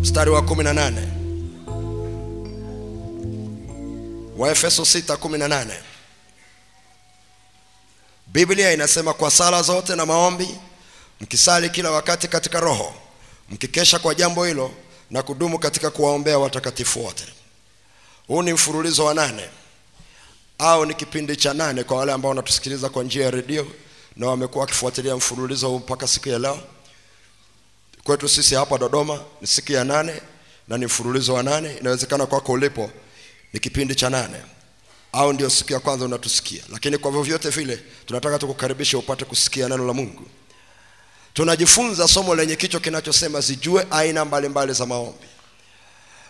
Mstari wa 18 waefeso 6:18 biblia inasema kwa sala zote na maombi mkisali kila wakati katika roho mkikesha kwa jambo hilo na kudumu katika kuwaombea watakatifu wote. Huu ni mfululizo wa nane. Au ni kipindi cha nane kwa wale ambao wanatusikiliza kwa njia ya redio na wamekuwa wakifuatilia mfululizo huu mpaka siku ya leo kwetu sisi hapa dodoma ni siku ya nane na ni mfululizo wa nane. Inawezekana kwako ulipo ni kipindi cha nane. Au ndio siku ya kwanza unatusikia. Lakini kwa vyovyote vile tunataka tukukaribisha upate kusikia neno la mungu. Tunajifunza somo lenye kichwa kinachosema zijue aina mbalimbali mbali za maombi.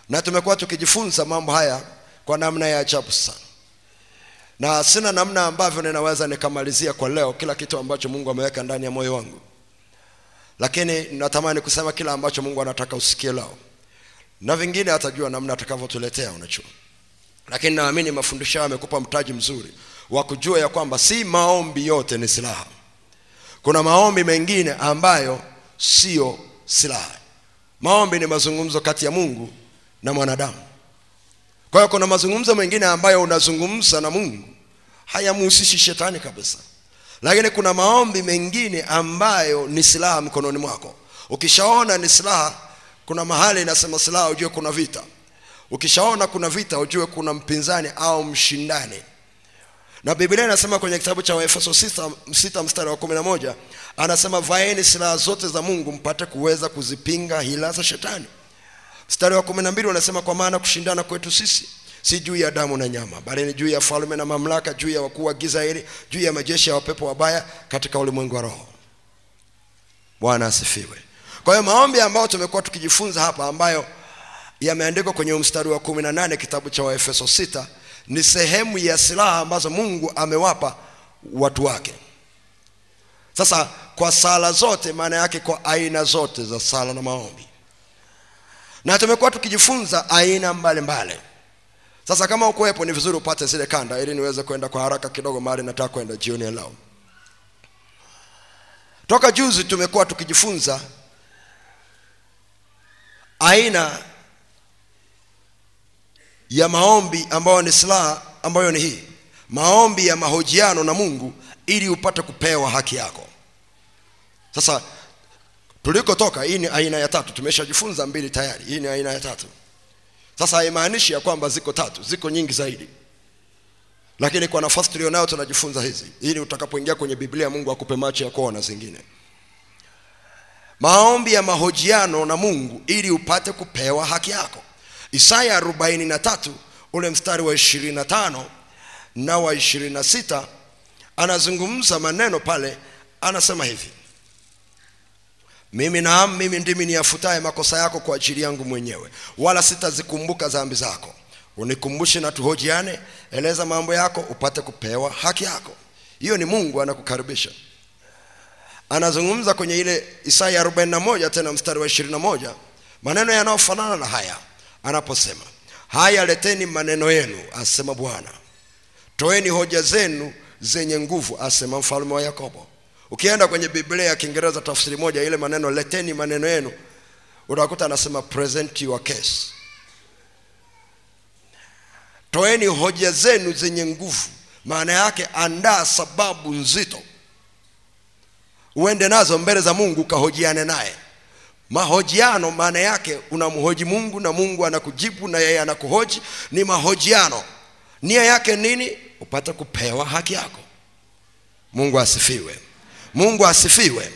Na tumekuwa tukijifunza mambo haya kwa namna ya ajabu sana. Na sina namna ambavyo ninaweza nikamalizia kwa leo kila kitu ambacho mungu ameweka ndani ya moyo wangu lakini natamani kusema kila ambacho mungu anataka usikie lao na vingine atajua namna atakavyotuletea unachua lakini naamini mafundisho hayo amekupa mtaji mzuri wa kujua ya kwamba si maombi yote ni silaha. Kuna maombi mengine ambayo sio silaha. Maombi ni mazungumzo kati ya mungu na mwanadamu. Kwa hiyo kuna mazungumzo mengine ambayo unazungumza na mungu hayamhusishi shetani kabisa lakini kuna maombi mengine ambayo ni silaha mkononi mwako. Ukishaona ni silaha kuna mahali inasema silaha ujue kuna vita. Ukishaona kuna vita ujue kuna mpinzani au mshindani. Na biblia inasema kwenye kitabu cha waefeso 6 mstari wa 11 anasema vaeni silaha zote za mungu mpate kuweza kuzipinga hila za shetani. Mstari wa 12 anasema kwa maana kushindana kwetu sisi si juu ya damu na nyama bali ni juu ya falme na mamlaka juu ya wakuu wa giza hili juu ya majeshi ya wapepo wabaya katika ulimwengu wa roho. Bwana asifiwe. Kwa hiyo maombi ambayo tumekuwa tukijifunza hapa ambayo yameandikwa kwenye mstari wa 18 kitabu cha waefeso 6 ni sehemu ya silaha ambazo mungu amewapa watu wake. Sasa kwa sala zote maana yake kwa aina zote za sala na maombi. Na tumekuwa tukijifunza aina mbalimbali. mbali. Sasa kama ukuwepo ni vizuri upate zile kanda ili niweze kwenda kwa haraka kidogo mahali nataka kwenda jioni leo. Toka juzi tumekuwa tukijifunza aina ya maombi ambayo ni silaha ambayo ni hii. Maombi ya mahojiano na mungu ili upate kupewa haki yako. Sasa tulikotoka hii ni aina ya tatu. Tumeshajifunza mbili tayari. Hii ni aina ya tatu sasa haimaanishi ya kwamba ziko tatu ziko nyingi zaidi. Lakini kwa nafasi tulionayo tunajifunza hizi ili utakapoingia kwenye biblia mungu akupe macho ya kuona zingine. Maombi ya mahojiano na mungu ili upate kupewa haki yako. Isaya 43 ule mstari wa 25 na wa 26 anazungumza maneno pale anasema hivi mimi naam mimi ndimi niyafutaye makosa yako kwa ajili yangu mwenyewe wala sitazikumbuka dhambi zako. Unikumbushe na tuhojiane eleza mambo yako upate kupewa haki yako. Hiyo ni mungu anakukaribisha. Anazungumza kwenye ile isaya 41 tena mstari wa 21 maneno yanayofanana na haya anaposema haya leteni maneno yenu asema bwana. Toeni hoja zenu zenye nguvu asema mfalme wa yakobo ukienda kwenye biblia ya kiingereza tafsiri moja ile maneno leteni maneno yenu utakuta anasema present your case. Toeni hoja zenu zenye nguvu. Maana yake andaa sababu nzito. Uende nazo mbele za mungu ukahojiane naye. Mahojiano maana yake unamhoji mungu na mungu anakujibu na yeye anakuhoji. Ni mahojiano. Nia yake nini? Upate kupewa haki yako. Mungu asifiwe mungu asifiwe.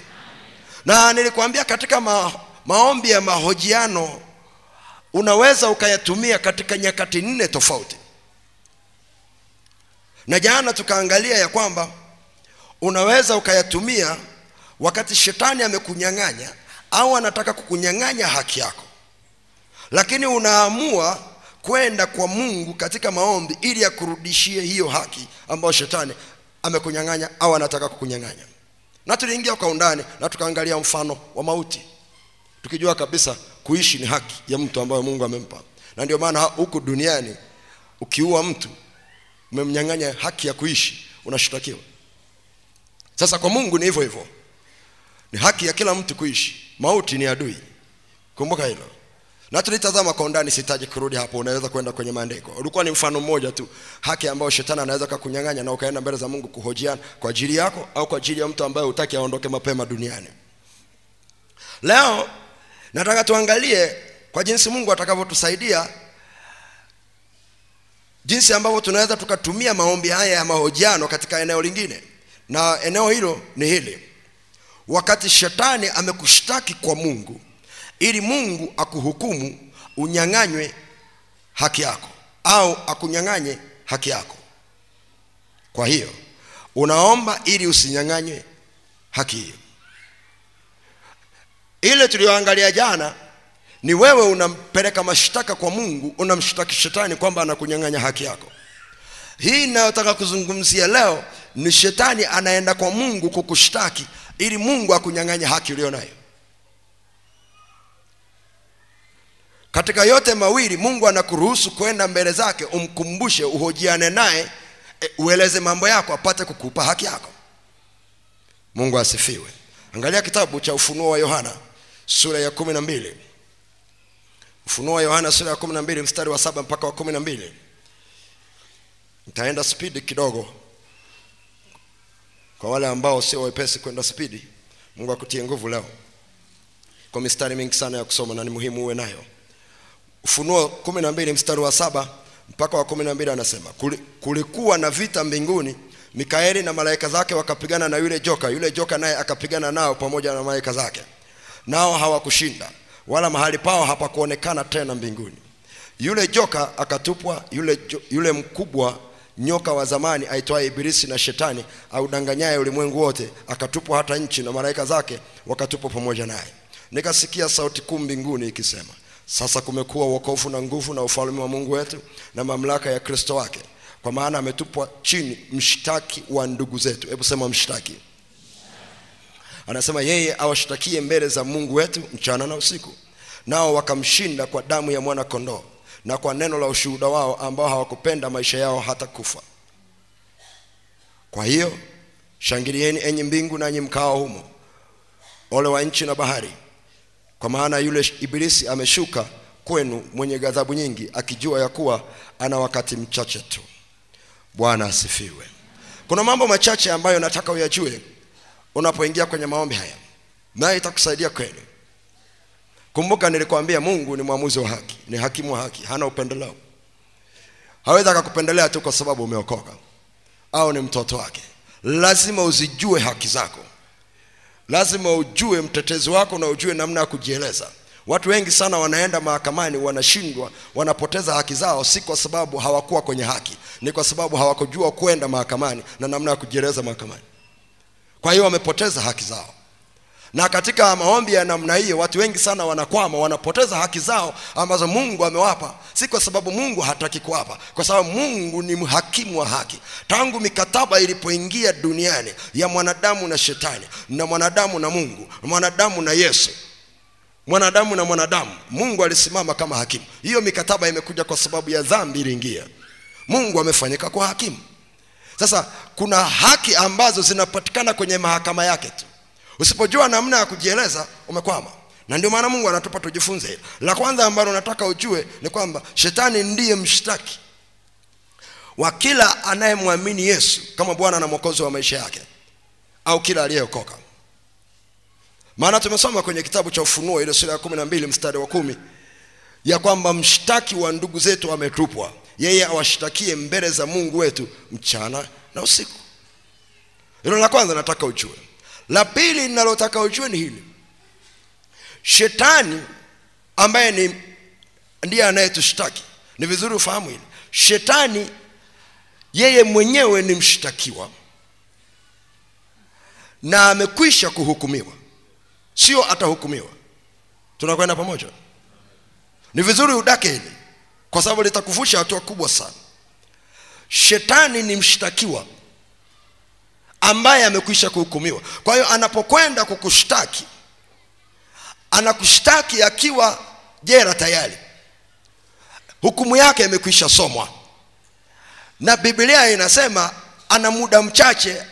Na nilikwambia katika ma, maombi ya mahojiano unaweza ukayatumia katika nyakati nne tofauti. Na jana tukaangalia ya kwamba unaweza ukayatumia wakati shetani amekunyang'anya au anataka kukunyang'anya haki yako. Lakini unaamua kwenda kwa mungu katika maombi ili akurudishie hiyo haki ambayo shetani amekunyang'anya au anataka kukunyang'anya na tuliingia kwa undani na tukaangalia mfano wa mauti. Tukijua kabisa kuishi ni haki ya mtu ambayo mungu amempa. Na ndio maana huku duniani ukiua mtu umemnyang'anya haki ya kuishi unashtakiwa. Sasa kwa mungu ni hivyo hivyo. Ni haki ya kila mtu kuishi. Mauti ni adui. Kumbuka hilo na tulitazama kwa undani sitaji kurudi hapo unaweza kwenda kwenye maandiko. Ulikuwa ni mfano mmoja tu haki ambayo shetani anaweza kakunyang'anya na ukaenda mbele za mungu kuhojiana kwa ajili yako au kwa ajili ya mtu ambaye hutaki aondoke mapema duniani. Leo nataka tuangalie kwa jinsi mungu atakavyotusaidia jinsi ambavyo tunaweza tukatumia maombi haya ya mahojiano katika eneo lingine. Na eneo hilo ni hili. Wakati shetani amekushtaki kwa mungu ili mungu akuhukumu unyang'anywe haki yako au akunyang'anye haki yako. Kwa hiyo unaomba ili usinyang'anywe haki hiyo. Ile tuliyoangalia jana ni wewe unampeleka mashtaka kwa mungu unamshtaki shetani kwamba anakunyang'anya haki yako. Hii ninayotaka kuzungumzia leo ni shetani anaenda kwa mungu kukushtaki ili mungu akunyang'anye haki uliyo nayo katika yote mawili mungu anakuruhusu kwenda mbele zake umkumbushe uhojiane naye e, ueleze mambo yako apate kukupa haki yako. Mungu asifiwe. Angalia kitabu cha ufunuo wa yohana sura ya kumi na mbili. Ufunuo wa yohana sura ya kumi na mbili mstari wa saba mpaka wa kumi na mbili. Nitaenda spidi kidogo. Kwa wale ambao sio wepesi kwenda spidi mungu akutie nguvu leo. Kwa mistari mingi sana ya kusoma na ni muhimu uwe nayo ufunuo kumi na mbili mstari wa saba mpaka wa kumi na mbili anasema kulikuwa na vita mbinguni mikaeli na malaika zake wakapigana na yule joka yule joka naye akapigana nao pamoja na malaika zake. Nao hawakushinda wala mahali pao hapakuonekana tena mbinguni. Yule joka akatupwa yule, yule mkubwa nyoka wa zamani aitwaye ibilisi na shetani audanganyaye ulimwengu wote akatupwa hata nchi na malaika zake wakatupwa pamoja naye. Nikasikia sauti kuu mbinguni ikisema sasa kumekuwa wokovu na nguvu na ufalme wa mungu wetu na mamlaka ya kristo wake. Kwa maana ametupwa chini mshtaki wa ndugu zetu. Hebu sema mshtaki. Anasema yeye awashtakie mbele za mungu wetu mchana na usiku. Nao wakamshinda kwa damu ya mwana kondoo na kwa neno la ushuhuda wao ambao hawakupenda maisha yao hata kufa. Kwa hiyo shangilieni enyi mbingu nanyi mkao humo ole wa nchi na bahari kwa maana yule ibilisi ameshuka kwenu mwenye ghadhabu nyingi akijua ya kuwa ana wakati mchache tu. Bwana asifiwe. Kuna mambo machache ambayo nataka uyajue unapoingia kwenye maombi haya naye itakusaidia kweli. Kumbuka nilikwambia mungu ni mwamuzi wa haki ni hakimu wa haki hana upendeleo. Hawezi akakupendelea tu kwa sababu umeokoka au ni mtoto wake. Lazima uzijue haki zako lazima ujue mtetezi wako na ujue namna ya kujieleza. Watu wengi sana wanaenda mahakamani wanashindwa wanapoteza haki zao si kwa sababu hawakuwa kwenye haki ni kwa sababu hawakujua kwenda mahakamani na namna ya kujieleza mahakamani. Kwa hiyo wamepoteza haki zao na katika maombi ya namna hiyo watu wengi sana wanakwama wanapoteza haki zao ambazo mungu amewapa. Si kwa sababu mungu hataki kuwapa kwa sababu mungu ni mhakimu wa haki. Tangu mikataba ilipoingia duniani ya mwanadamu na shetani na mwanadamu na mungu mwanadamu na yesu mwanadamu na mwanadamu mungu alisimama kama hakimu. Hiyo mikataba imekuja kwa sababu ya dhambi iliingia. Mungu amefanyika kwa hakimu. Sasa kuna haki ambazo zinapatikana kwenye mahakama yake tu usipojua namna ya kujieleza umekwama. Na ndio maana mungu anatupa tujifunze hilo. La kwanza ambalo nataka ujue ni kwamba shetani ndiye mshtaki wa kila anayemwamini yesu kama bwana na mwokozi wa maisha yake au kila aliyeokoka. Maana tumesoma kwenye kitabu cha ufunuo ile sura ya kumi na mbili mstari wa kumi ya kwamba mshtaki wa ndugu zetu ametupwa. Yeye awashtakie mbele za mungu wetu mchana na usiku. Hilo la kwanza nataka ujue la pili ninalotaka ujue ni hili. Shetani ambaye ni ndiye anayetushtaki. Ni vizuri ufahamu hili. Shetani yeye mwenyewe ni mshtakiwa. Na amekwisha kuhukumiwa. Sio atahukumiwa. Tunakwenda pamoja? Ni vizuri udake hili. Kwa sababu litakuvusha hatua kubwa sana. Shetani ni mshtakiwa ambaye amekwisha kuhukumiwa. Kwa hiyo anapokwenda kukushtaki anakushtaki akiwa jera tayari. Hukumu yake imekwisha somwa. Na biblia inasema ana muda mchache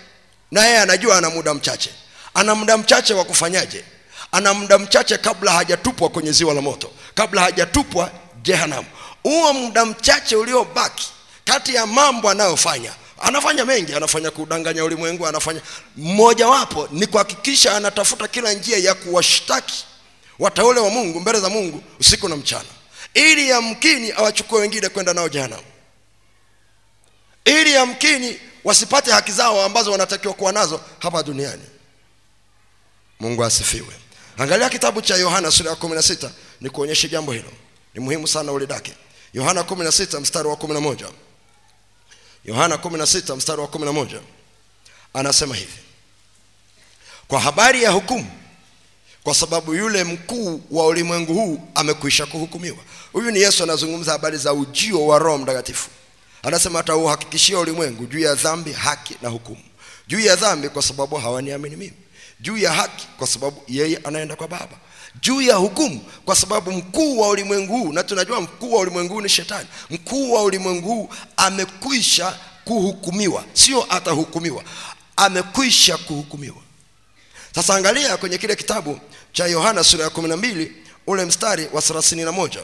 na yeye anajua ana muda mchache. Ana muda mchache wa kufanyaje? Ana muda mchache kabla hajatupwa kwenye ziwa la moto kabla hajatupwa jehanamu. Huo muda mchache uliobaki kati ya mambo anayofanya anafanya mengi anafanya kudanganya ulimwengu anafanya. Mmojawapo ni kuhakikisha anatafuta kila njia ya kuwashtaki wateule wa mungu mbele za mungu usiku na mchana. Ili yamkini awachukue wengine kwenda nao jehanamu. Ili yamkini wasipate haki zao ambazo wanatakiwa kuwa nazo hapa duniani. Mungu asifiwe. Angalia kitabu cha yohana sura ya 16 ni kuonyesha jambo hilo. Ni muhimu sana ulidake. Yohana 16 mstari wa 11 yohana 16 mstari wa 11 anasema hivi. Kwa habari ya hukumu kwa sababu yule mkuu wa ulimwengu huu amekwisha kuhukumiwa. Huyu ni yesu anazungumza habari za ujio wa roho mtakatifu. Anasema atauhakikishia ulimwengu juu ya dhambi haki na hukumu. Juu ya dhambi kwa sababu hawaniamini mimi. Juu ya haki kwa sababu yeye anaenda kwa baba juu ya hukumu kwa sababu mkuu wa ulimwengu huu na tunajua mkuu wa ulimwengu ni shetani. Mkuu wa ulimwengu huu amekwisha kuhukumiwa sio atahukumiwa amekwisha kuhukumiwa. Sasa angalia kwenye kile kitabu cha yohana sura ya 12 ule mstari wa 31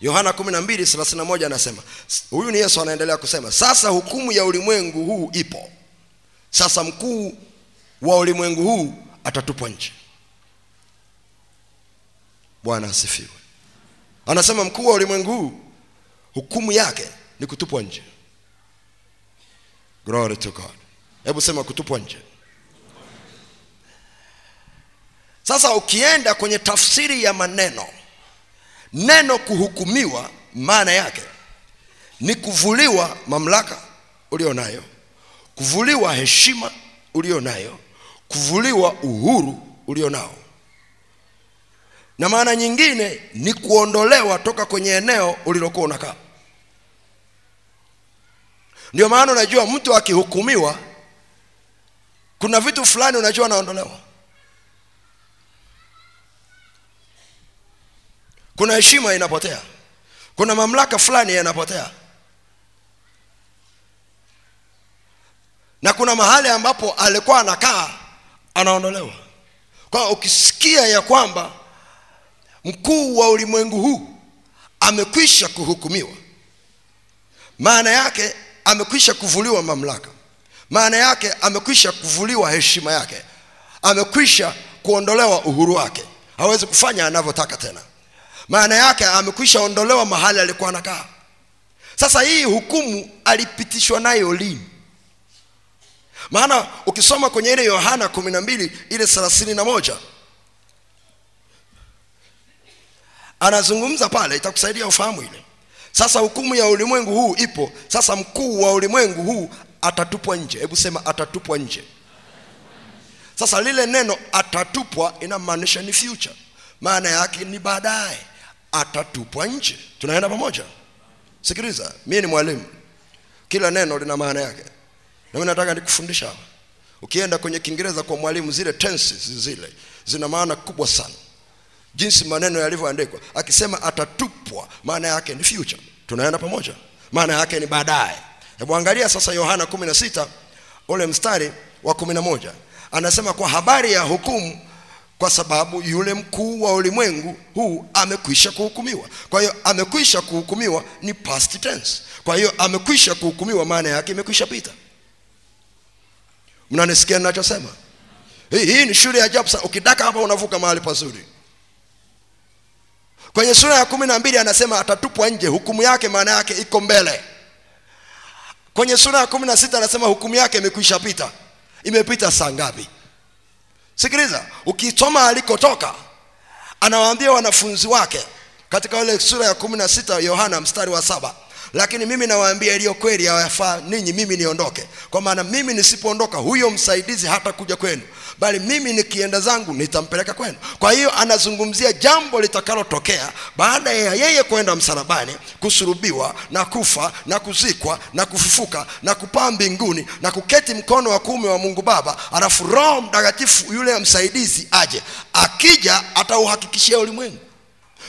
yohana 12:31 anasema huyu ni yesu anaendelea kusema sasa hukumu ya ulimwengu huu ipo. Sasa mkuu wa ulimwengu huu atatupwa nje bwana asifiwe. Anasema mkuu wa ulimwengu hukumu yake ni kutupwa nje. Glory to god. Hebu sema kutupwa nje. Sasa ukienda kwenye tafsiri ya maneno neno kuhukumiwa maana yake ni kuvuliwa mamlaka ulionayo kuvuliwa heshima ulio nayo kuvuliwa uhuru ulio nao na maana nyingine ni kuondolewa toka kwenye eneo ulilokuwa unakaa. Ndio maana unajua mtu akihukumiwa kuna vitu fulani unajua anaondolewa. Kuna heshima inapotea. Kuna mamlaka fulani yanapotea. Na kuna mahali ambapo alikuwa anakaa anaondolewa. Kwa ukisikia ya kwamba mkuu wa ulimwengu huu amekwisha kuhukumiwa. Maana yake amekwisha kuvuliwa mamlaka. Maana yake amekwisha kuvuliwa heshima yake. Amekwisha kuondolewa uhuru wake. Hawezi kufanya anavyotaka tena. Maana yake amekwisha ondolewa mahali alikuwa anakaa. Sasa hii hukumu alipitishwa nayo lini? Maana ukisoma kwenye ile yohana 12 ile 31 anazungumza pale itakusaidia ufahamu ile sasa hukumu ya ulimwengu huu ipo. Sasa mkuu wa ulimwengu huu atatupwa nje. Hebu sema atatupwa nje. Sasa lile neno atatupwa inamaanisha ni future. Maana yake ni baadaye. Atatupwa nje. Tunaenda pamoja? Sikiliza mimi ni mwalimu. Kila neno lina maana yake. Na mimi nataka nikufundisha ukienda kwenye kiingereza kwa mwalimu zile tenses zile zina maana kubwa sana jinsi maneno yalivyoandikwa. Akisema atatupwa maana yake ni future. Tunaenda pamoja. Maana yake ni baadaye. Hebu angalia sasa yohana 16 ule mstari wa 11 anasema kwa habari ya hukumu kwa sababu yule mkuu wa ulimwengu huu amekwisha kuhukumiwa. Kwa hiyo amekwisha kuhukumiwa ni past tense. Kwa hiyo amekwisha kuhukumiwa maana yake imekwisha pita. Mnanisikia ninachosema? Hii, hii ni shule ya ajabu sana. Ukidaka hapa unavuka mahali pazuri kwenye sura ya kumi na mbili anasema atatupwa nje hukumu yake maana yake iko mbele. Kwenye sura ya kumi na sita anasema hukumu yake imekwisha pita. Imepita saa ngapi? Sikiliza ukisoma alikotoka anawaambia wanafunzi wake katika ile sura ya kumi na sita yohana mstari wa saba lakini mimi nawaambia iliyo kweli hayafaa ninyi mimi niondoke. Kwa maana mimi nisipoondoka huyo msaidizi hata kuja kwenu. Bali mimi nikienda zangu nitampeleka kwenu. Kwa hiyo anazungumzia jambo litakalotokea baada ya yeye kwenda msalabani kusurubiwa na kufa na kuzikwa na kufufuka na kupaa mbinguni na kuketi mkono wa kuume wa mungu baba alafu roho mtakatifu yule msaidizi aje. Akija atauhakikishia ulimwengu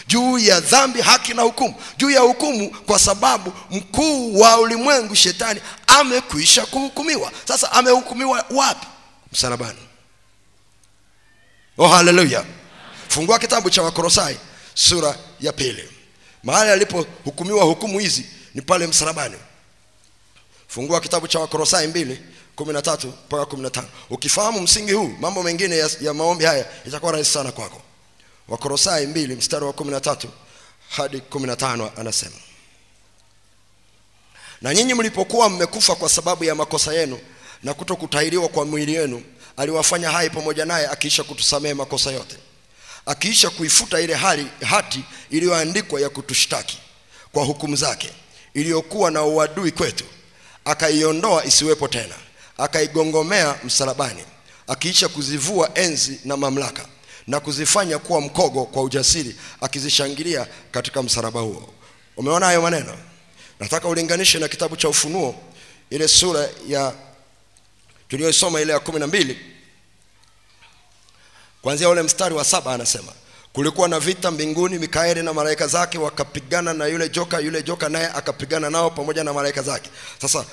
juu ya dhambi haki na hukumu. Juu ya hukumu kwa sababu mkuu wa ulimwengu shetani amekwisha kuhukumiwa. Sasa amehukumiwa wapi? Msalabani. Oh haleluya fungua kitabu cha wakorosai sura ya pili. Mahali alipohukumiwa hukumu hizi ni pale msalabani. Fungua kitabu cha wakorosai mbili kumi na tatu mpaka kumi na tano. Ukifahamu msingi huu mambo mengine ya, ya maombi haya itakuwa rahisi sana kwako wakorosai mbili mstari wa kumi na tatu hadi kumi na tano anasema na nyinyi mlipokuwa mmekufa kwa sababu ya makosa yenu na kutokutahiriwa kwa mwili wenu aliwafanya hai pamoja naye akiisha kutusamehe makosa yote akiisha kuifuta ile hali hati iliyoandikwa ya kutushtaki kwa hukumu zake iliyokuwa na uadui kwetu akaiondoa isiwepo tena akaigongomea msalabani akiisha kuzivua enzi na mamlaka na kuzifanya kuwa mkogo kwa ujasiri akizishangilia katika msalaba huo. Umeona hayo maneno? Nataka ulinganishe na kitabu cha ufunuo ile sura ya tuliyoisoma ile ya kumi na mbili. Kwanzia ule mstari wa saba anasema kulikuwa na vita mbinguni mikaeli na malaika zake wakapigana na yule joka yule joka naye akapigana nao pamoja na malaika zake. Sasa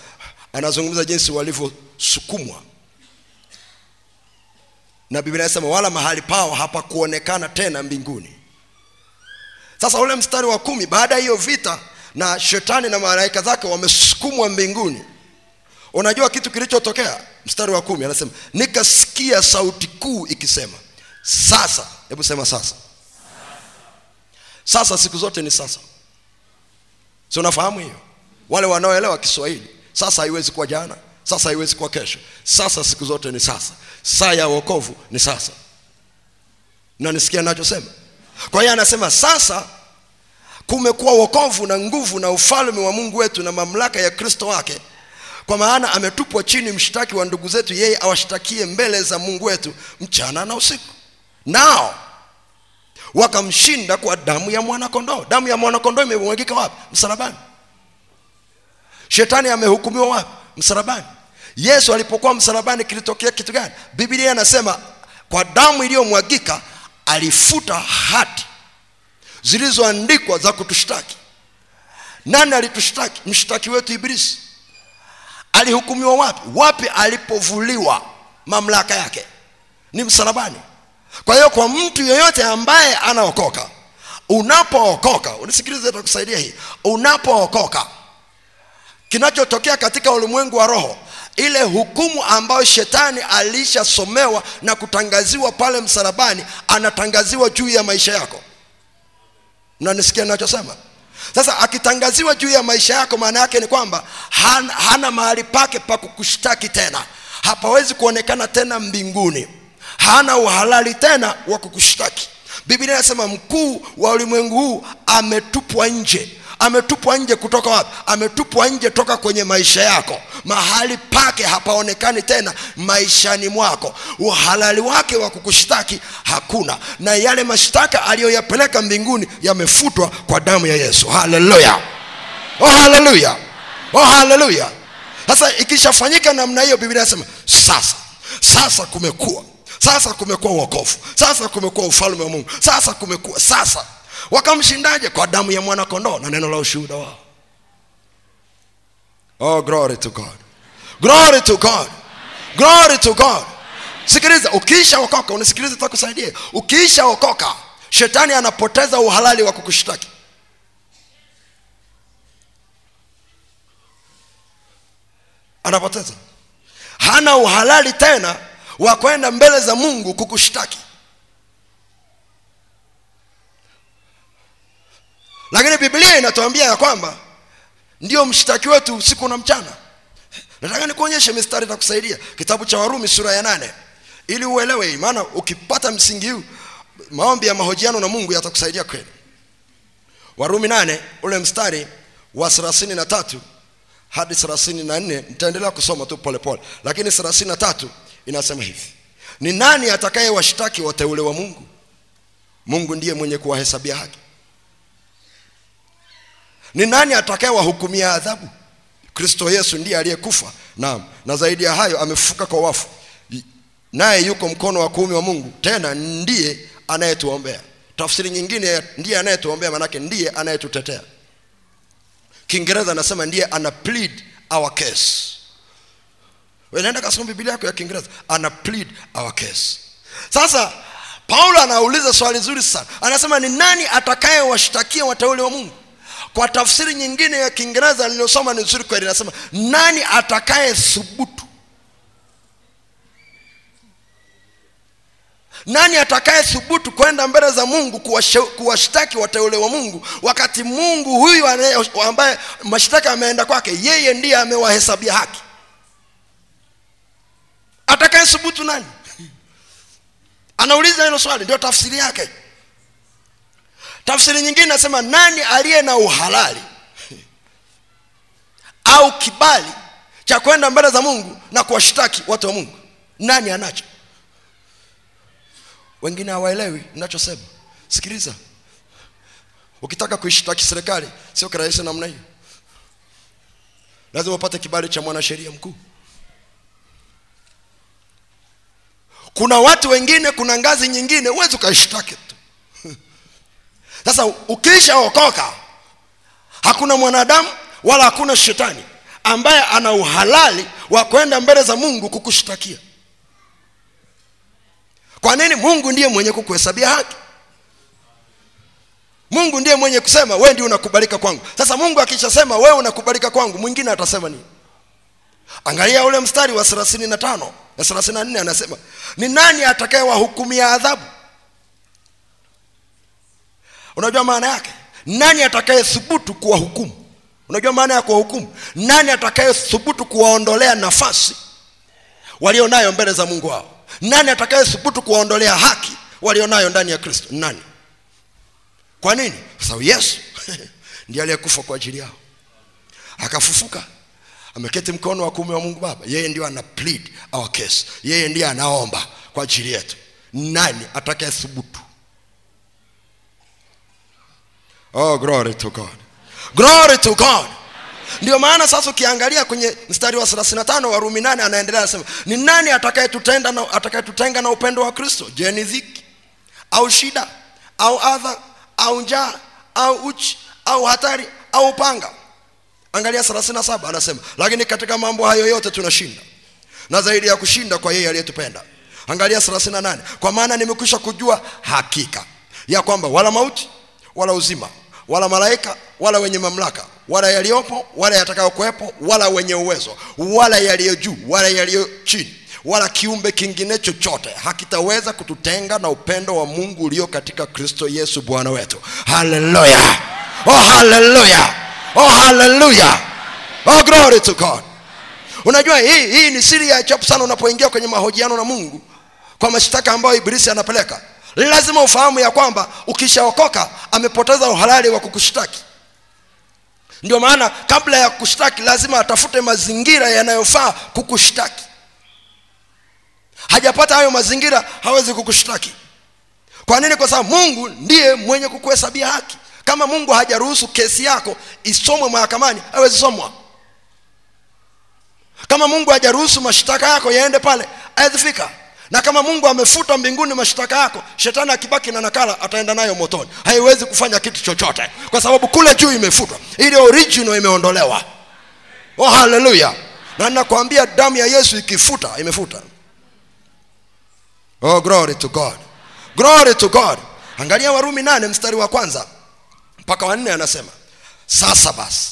anazungumza jinsi walivyosukumwa na biblia inasema wala mahali pao hapakuonekana tena mbinguni. Sasa ule mstari wa kumi baada ya hiyo vita na shetani na malaika zake wamesukumwa mbinguni. Unajua kitu kilichotokea? Mstari wa kumi anasema nikasikia sauti kuu ikisema sasa hebu sema sasa. Sasa siku zote ni sasa. Si unafahamu hiyo? Wale wanaoelewa kiswahili sasa haiwezi kuwa jana sasa haiwezi kuwa kesho. Sasa siku zote ni sasa. Saa ya wokovu ni sasa. Nanisikia nachosema kwa hiyo anasema sasa kumekuwa wokovu na nguvu na ufalme wa mungu wetu na mamlaka ya kristo wake kwa maana ametupwa chini mshtaki wa ndugu zetu yeye awashtakie mbele za mungu wetu mchana na usiku. Nao wakamshinda kwa damu ya mwanakondoo. Damu ya mwanakondoo imemwagika wapi? Msalabani. Shetani amehukumiwa wapi msalabani. Yesu alipokuwa msalabani kilitokea kitu gani? Biblia anasema kwa damu iliyomwagika alifuta hati zilizoandikwa za kutushtaki. Nani alitushtaki? Mshtaki wetu ibrisi alihukumiwa wapi? Wapi alipovuliwa mamlaka yake? Ni msalabani. Kwa hiyo kwa mtu yeyote ambaye anaokoka unapookoka unisikilize takusaidia hii. Unapookoka kinachotokea katika ulimwengu wa roho ile hukumu ambayo shetani alishasomewa na kutangaziwa pale msalabani anatangaziwa juu ya maisha yako. Mnanisikia ninachosema? Sasa akitangaziwa juu ya maisha yako maana yake ni kwamba hana, hana mahali pake pa kukushtaki tena. Hapawezi kuonekana tena mbinguni. Hana uhalali tena wa kukushtaki. Biblia inasema mkuu wa ulimwengu huu ametupwa nje ametupwa nje kutoka wapi? Ametupwa nje toka kwenye maisha yako. Mahali pake hapaonekani tena maishani mwako. Uhalali wake wa kukushtaki hakuna. Na yale mashtaka aliyoyapeleka mbinguni yamefutwa kwa damu ya yesu. Haleluya! Oh haleluya! Oh haleluya! Sasa ikishafanyika namna hiyo biblia inasema sasa sasa kumekuwa. Sasa kumekuwa uokovu sasa kumekuwa ufalme wa mungu. Sasa kumekuwa sasa wakamshindaje? Kwa damu ya mwana kondoo na neno la ushuhuda wao. Oh glory to god. Glory to god. Glory to god. Sikiliza ukiisha okoka unisikilize takusaidie ukiisha okoka shetani anapoteza uhalali wa kukushtaki. Anapoteza. Hana uhalali tena wa kwenda mbele za mungu kukushtaki lakini biblia inatuambia ya kwamba ndio mshtaki wetu usiku na mchana. Nataka nikuonyeshe mistari itakusaidia kitabu cha warumi sura ya nane. Ili uelewe maana ukipata msingi huu maombi ya mahojiano na mungu yatakusaidia kweli. Warumi nane ule mstari wa thelathini na tatu hadi thelathini na nne. Nitaendelea kusoma tu polepole pole. lakini thelathini na tatu inasema hivi. Ni nani atakaye washtaki wateule wa mungu? Mungu ndiye mwenye kuwahesabia haki ni nani atakayewahukumia adhabu? Kristo yesu ndiye aliyekufa. Naam. Na zaidi ya hayo amefuka kwa wafu. Naye yuko mkono wa kuumi wa mungu. Tena ndiye anayetuombea. Tafsiri nyingine ndiye anayetuombea manake ndiye anayetutetea. Kiingereza anasema ndiye ana plead our case. Naenda kasoma biblia yako ya kiingereza. Ana plead our case. Sasa paulo anauliza swali zuri sana. Anasema ni nani atakayewashtakia wateule wa mungu kwa tafsiri nyingine ya kiingereza niliyosoma ni nzuri kweli nasema nani atakaye thubutu? Nani atakaye thubutu kwenda mbele za mungu kuwashtaki wateule wa mungu wakati mungu huyu ambaye mashtaka ameenda kwake yeye ndiye amewahesabia haki? Atakaye thubutu nani? Anauliza hilo swali ndio tafsiri yake tafsiri nyingine nasema nani aliye na uhalali au kibali cha kwenda mbele za mungu na kuwashtaki watu wa mungu? Nani anacho? Wengine hawaelewi nachosema sikiliza. Ukitaka kuishtaki serikali sio kirahisi namna hiyo. Lazima upate kibali cha mwanasheria mkuu. Kuna watu wengine kuna ngazi nyingine huwezi ukaishtaki sasa ukishaokoka hakuna mwanadamu wala hakuna shetani ambaye ana uhalali wa kwenda mbele za mungu kukushtakia. Kwa nini? Mungu ndiye mwenye kukuhesabia haki. Mungu ndiye mwenye kusema we ndio unakubalika kwangu. Sasa mungu akishasema wewe unakubalika kwangu mwingine atasema nini? Angalia ule mstari wa thelathini na tano na thelathini na nne anasema ni nani atakayewahukumia adhabu unajua maana yake? Nani atakayethubutu kuwahukumu? Unajua maana ya kuwahukumu? Nani atakayethubutu kuwaondolea nafasi walionayo mbele za mungu wao? Nani atakayethubutu kuwaondolea haki walionayo ndani ya kristo? Nani? Kwa nini? Kwa sababu yesu ndiye aliyekufa kwa ajili yao. Akafufuka. Ameketi mkono wa kuume wa mungu baba. Yeye ndio ana plead our case. Yeye ndiye anaomba kwa ajili yetu. Nani atakayethubutu oh glory to god. Glory to god. Ndio maana sasa ukiangalia kwenye mstari wa 35 wa rumi nane anaendelea anasema ni nani atakayetutenda na, atakayetutenga na upendo wa kristo? Je ni dhiki? Au shida? Au adha? Au njaa? Au uchi? Au hatari? Au upanga? Angalia 37 anasema lakini katika mambo hayo yote tunashinda. Na zaidi ya kushinda kwa yeye aliyetupenda. Angalia 38 kwa maana nimekwisha kujua hakika ya kwamba wala mauti wala uzima wala malaika wala wenye mamlaka wala yaliyopo wala yatakayokuwepo wala wenye uwezo wala yaliyo juu wala yaliyo chini wala kiumbe kingine chochote. Hakitaweza kututenga na upendo wa mungu ulio katika kristo yesu bwana wetu. Haleluya! Oh haleluya! Oh haleluya! Oh glory to god! Unajua hii hii ni siri ya chapu sana unapoingia kwenye mahojiano na mungu kwa mashtaka ambayo ibilisi anapeleka lazima ufahamu ya kwamba ukishaokoka amepoteza uhalali wa kukushtaki. Ndio maana kabla ya kushtaki lazima atafute mazingira yanayofaa kukushtaki. Hajapata hayo mazingira hawezi kukushtaki. Kwa nini? Kwa sababu mungu ndiye mwenye kukuhesabia haki. Kama mungu hajaruhusu kesi yako isomwe mahakamani hawezi somwa. Kama mungu hajaruhusu mashtaka yako yaende pale hawezifika na kama mungu amefuta mbinguni mashtaka yako shetani akibaki na nakala ataenda nayo motoni. Haiwezi kufanya kitu chochote kwa sababu kule juu imefutwa. Ile original imeondolewa. Oh haleluya na nakwambia damu ya yesu ikifuta imefuta. Oh glory to god. Glory to god. Angalia warumi nane mstari wa kwanza mpaka wanne anasema sasa basi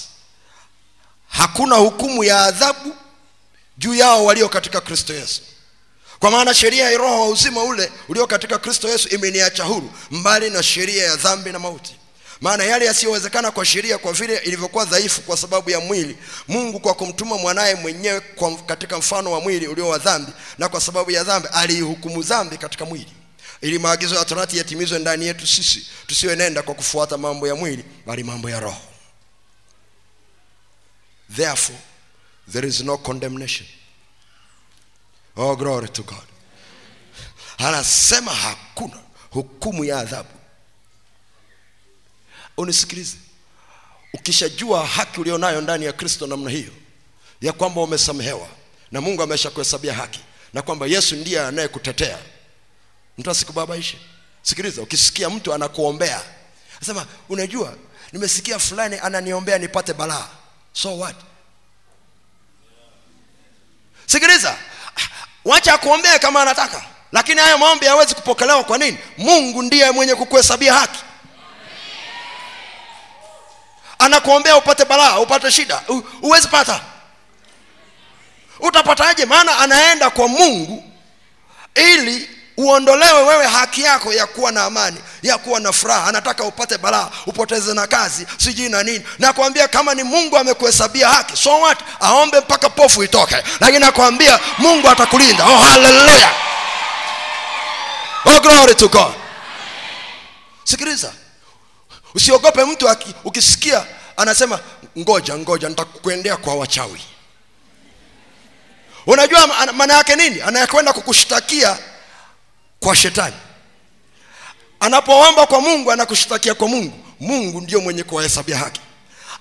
hakuna hukumu ya adhabu juu yao walio katika kristo yesu kwa maana sheria ya roho wa uzima ule ulio katika kristo yesu imeniacha huru mbali na sheria ya dhambi na mauti. Maana yale yasiyowezekana kwa sheria kwa vile ilivyokuwa dhaifu kwa sababu ya mwili mungu kwa kumtuma mwanaye mwenyewe kwa, katika mfano wa mwili ulio wa dhambi na kwa sababu ya dhambi aliihukumu dhambi katika mwili. Ili maagizo ya torati yatimizwe ndani yetu sisi tusiwe tusiwenenda kwa kufuata mambo ya mwili bali mambo ya roho. Therefore there is no condemnation oh glory to god. Anasema hakuna hukumu ya adhabu. Unisikilize. Ukishajua haki ulionayo ndani ya kristo namna hiyo ya kwamba umesamehewa na mungu ameshakuhesabia haki na kwamba yesu ndiye anayekutetea mtu asikubabaishe sikiliza ukisikia mtu anakuombea anasema unajua nimesikia fulani ananiombea nipate balaa. So what? Sikiliza wacha akuombee kama anataka. Lakini hayo maombi hayawezi kupokelewa kwa nini? Mungu ndiye mwenye kukuhesabia haki. Anakuombea upate balaa upate shida. Huwezi pata. Utapataje? Maana anaenda kwa mungu ili uondolewe wewe haki yako ya kuwa na amani ya kuwa na furaha. Anataka upate balaa upoteze na kazi sijui na nini. Nakwambia kama ni mungu amekuhesabia haki so what? Aombe mpaka pofu itoke. Lakini nakwambia mungu atakulinda. Oh haleluya oh glory to god. Sikiliza. Usiogope mtu aki, ukisikia anasema ngoja ngoja nitakuendea kwa wachawi. Unajua maana yake nini? Anayekwenda kukushtakia kwa shetani. Anapoomba kwa mungu anakushtakia kwa mungu. Mungu ndio mwenye kuwahesabia haki.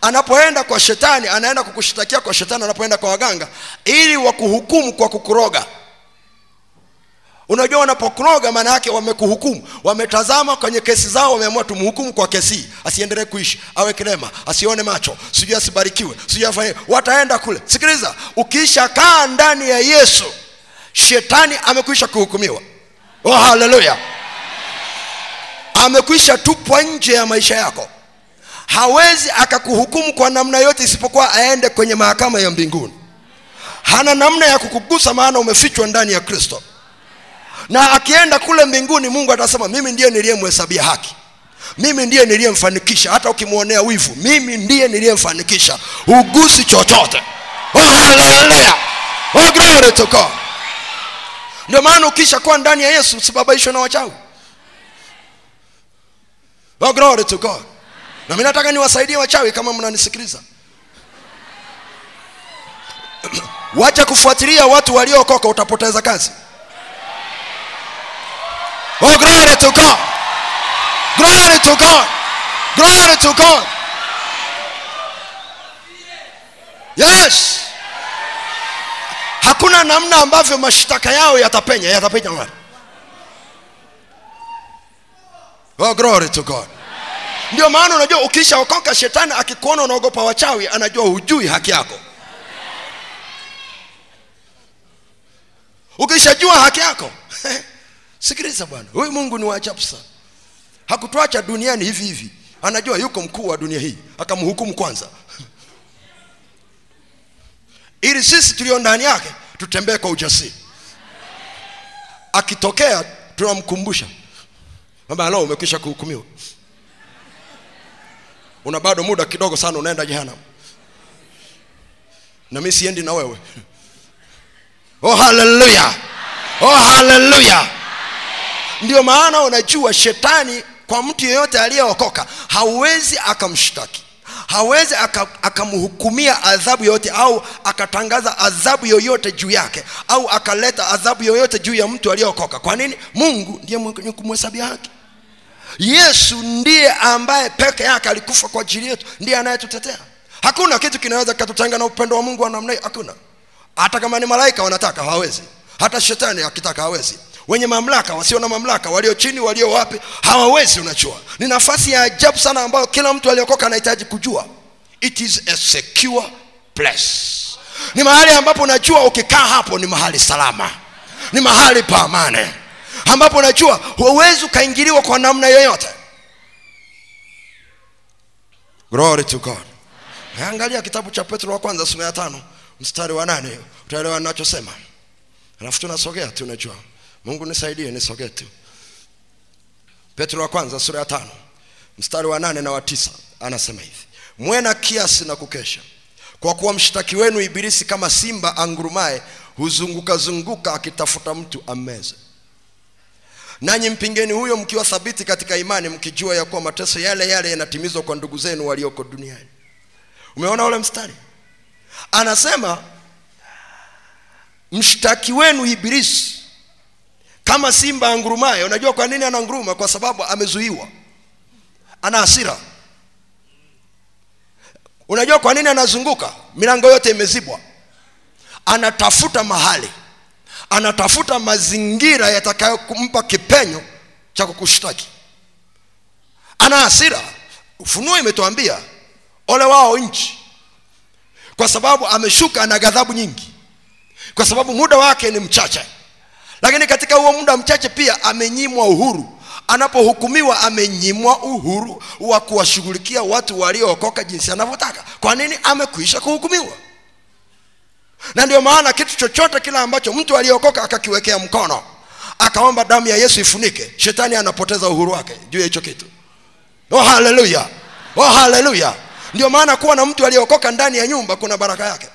Anapoenda kwa shetani anaenda kukushtakia kwa shetani anapoenda kwa waganga ili wakuhukumu kwa kukuroga. Unajua wanapokuroga maana yake wamekuhukumu. Wametazama kwenye kesi zao wameamua tumhukumu kwa kesi hii. Asiendelee kuishi awe kilema asione macho sijui asibarikiwe sijui afanye wataenda kule. Sikiliza ukiisha kaa ndani ya yesu shetani amekwisha kuhukumiwa oh haleluya amekwisha tupwa nje ya maisha yako. Hawezi akakuhukumu kwa namna yote isipokuwa aende kwenye mahakama ya mbinguni. Hana namna ya kukugusa maana umefichwa ndani ya kristo. Na akienda kule mbinguni mungu atasema mimi ndiye niliyemhesabia haki. Mimi ndiye niliyemfanikisha. Hata ukimwonea wivu mimi ndiye niliyemfanikisha. Ugusi chochote. Oh, haleluya oh, glory to God. Ndio maana ukisha kuwa ndani ya yesu usibabaishwe na wachawi oh, glory to God. na mi nataka niwasaidie wachawi kama mnanisikiliza wacha kufuatilia watu waliookoka utapoteza kazi Oh, glory to God. Glory to God. Glory to God. Yes. Hakuna namna ambavyo mashtaka yao yatapenya, yatapenya wapi? Oh, glory to God. Ndio maana unajua ukishaokoka shetani akikuona unaogopa wachawi anajua hujui haki yako. Ukishajua haki yako sikiliza bwana huyu mungu ni waajabu sana hakutuacha duniani hivi hivi anajua yuko mkuu wa dunia hii akamhukumu kwanza ili sisi tulio ndani yake tutembee kwa ujasiri. Akitokea tunamkumbusha. Kwamba lo umekwisha kuhukumiwa. Una bado muda kidogo sana unaenda jehanam na mi siendi na wewe. Oh haleluya oh haleluya ndio maana unajua shetani kwa mtu yeyote aliyeokoka hauwezi akamshtaki hawezi akamhukumia aka- adhabu yoyote au akatangaza adhabu yoyote juu yake au akaleta adhabu yoyote juu ya mtu aliyeokoka. Kwa nini? Mungu ndiye mwenye kumhesabia haki. Yesu ndiye ambaye peke yake alikufa kwa ajili yetu ndiye anayetutetea. Hakuna kitu kinaweza kikatutenga na upendo wa mungu wa namna hiyo hakuna. Hata kama ni malaika wanataka hawawezi. Hata shetani akitaka hawezi wenye mamlaka wasio na mamlaka walio chini walio wapi hawawezi unajua. Ni nafasi ya ajabu sana ambayo kila mtu aliokoka anahitaji kujua. It is a secure place. Ni mahali ambapo unajua ukikaa hapo ni mahali salama. Ni mahali pa amani. Ambapo unajua huwezi ukaingiliwa kwa namna yoyote. Glory to god. Angalia kitabu cha petro wa kwanza sura ya tano mstari wa nane. Utaelewa ninachosema? Alafu tunasogea tu unajua mungu nisaidie nisogee tu. Petro wa kwanza sura ya tano mstari wa nane na wa tisa anasema hivi. Mwe na kiasi na kukesha kwa kuwa mshtaki wenu ibilisi kama simba angurumaye huzunguka zunguka akitafuta mtu ammeze nanyi mpingeni huyo mkiwa thabiti katika imani mkijua ya kuwa mateso yale yale yanatimizwa kwa ndugu zenu walioko duniani. Umeona ule mstari? Anasema mshtaki wenu ibilisi kama simba angurumaye unajua kwa nini ananguruma? Kwa sababu amezuiwa. Ana hasira. Unajua kwa nini anazunguka? Milango yote imezibwa. Anatafuta mahali. Anatafuta mazingira yatakayokumpa kipenyo cha kukushtaki. Ana hasira. Ufunuo imetuambia ole wao nchi. Kwa sababu ameshuka na ghadhabu nyingi. Kwa sababu muda wake ni mchache lakini katika huo muda mchache pia amenyimwa uhuru. Anapohukumiwa amenyimwa uhuru wa kuwashughulikia watu waliookoka jinsi anavyotaka. Kwa nini amekwisha kuhukumiwa? Na ndio maana kitu chochote kile ambacho mtu aliyeokoka akakiwekea mkono akaomba damu ya yesu ifunike shetani anapoteza uhuru wake juu ya hicho kitu. Oh haleluya oh haleluya ndio maana kuwa na mtu aliyeokoka ndani ya nyumba kuna baraka yake.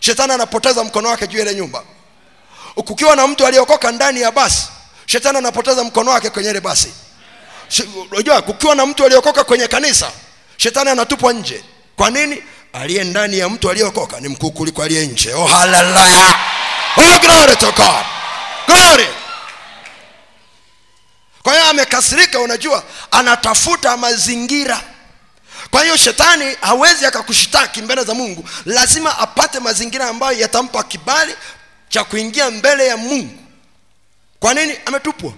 Shetani anapoteza mkono wake juu ya ile nyumba kukiwa na mtu aliyeokoka ndani ya basi shetani anapoteza mkono wake kwenye ile basi. Unajua kukiwa na mtu aliyokoka kwenye kanisa shetani anatupwa nje. Kwa nini? Aliye ndani ya mtu aliyeokoka ni mkuu kuliko aliye nje. Oh haleluya! Oh glory to god! Glory! Kwa hiyo amekasirika unajua anatafuta mazingira. Kwa hiyo shetani hawezi akakushitaki mbele za mungu. Lazima apate mazingira ambayo yatampa kibali cha kuingia mbele ya mungu. Kwa nini? Ametupwa.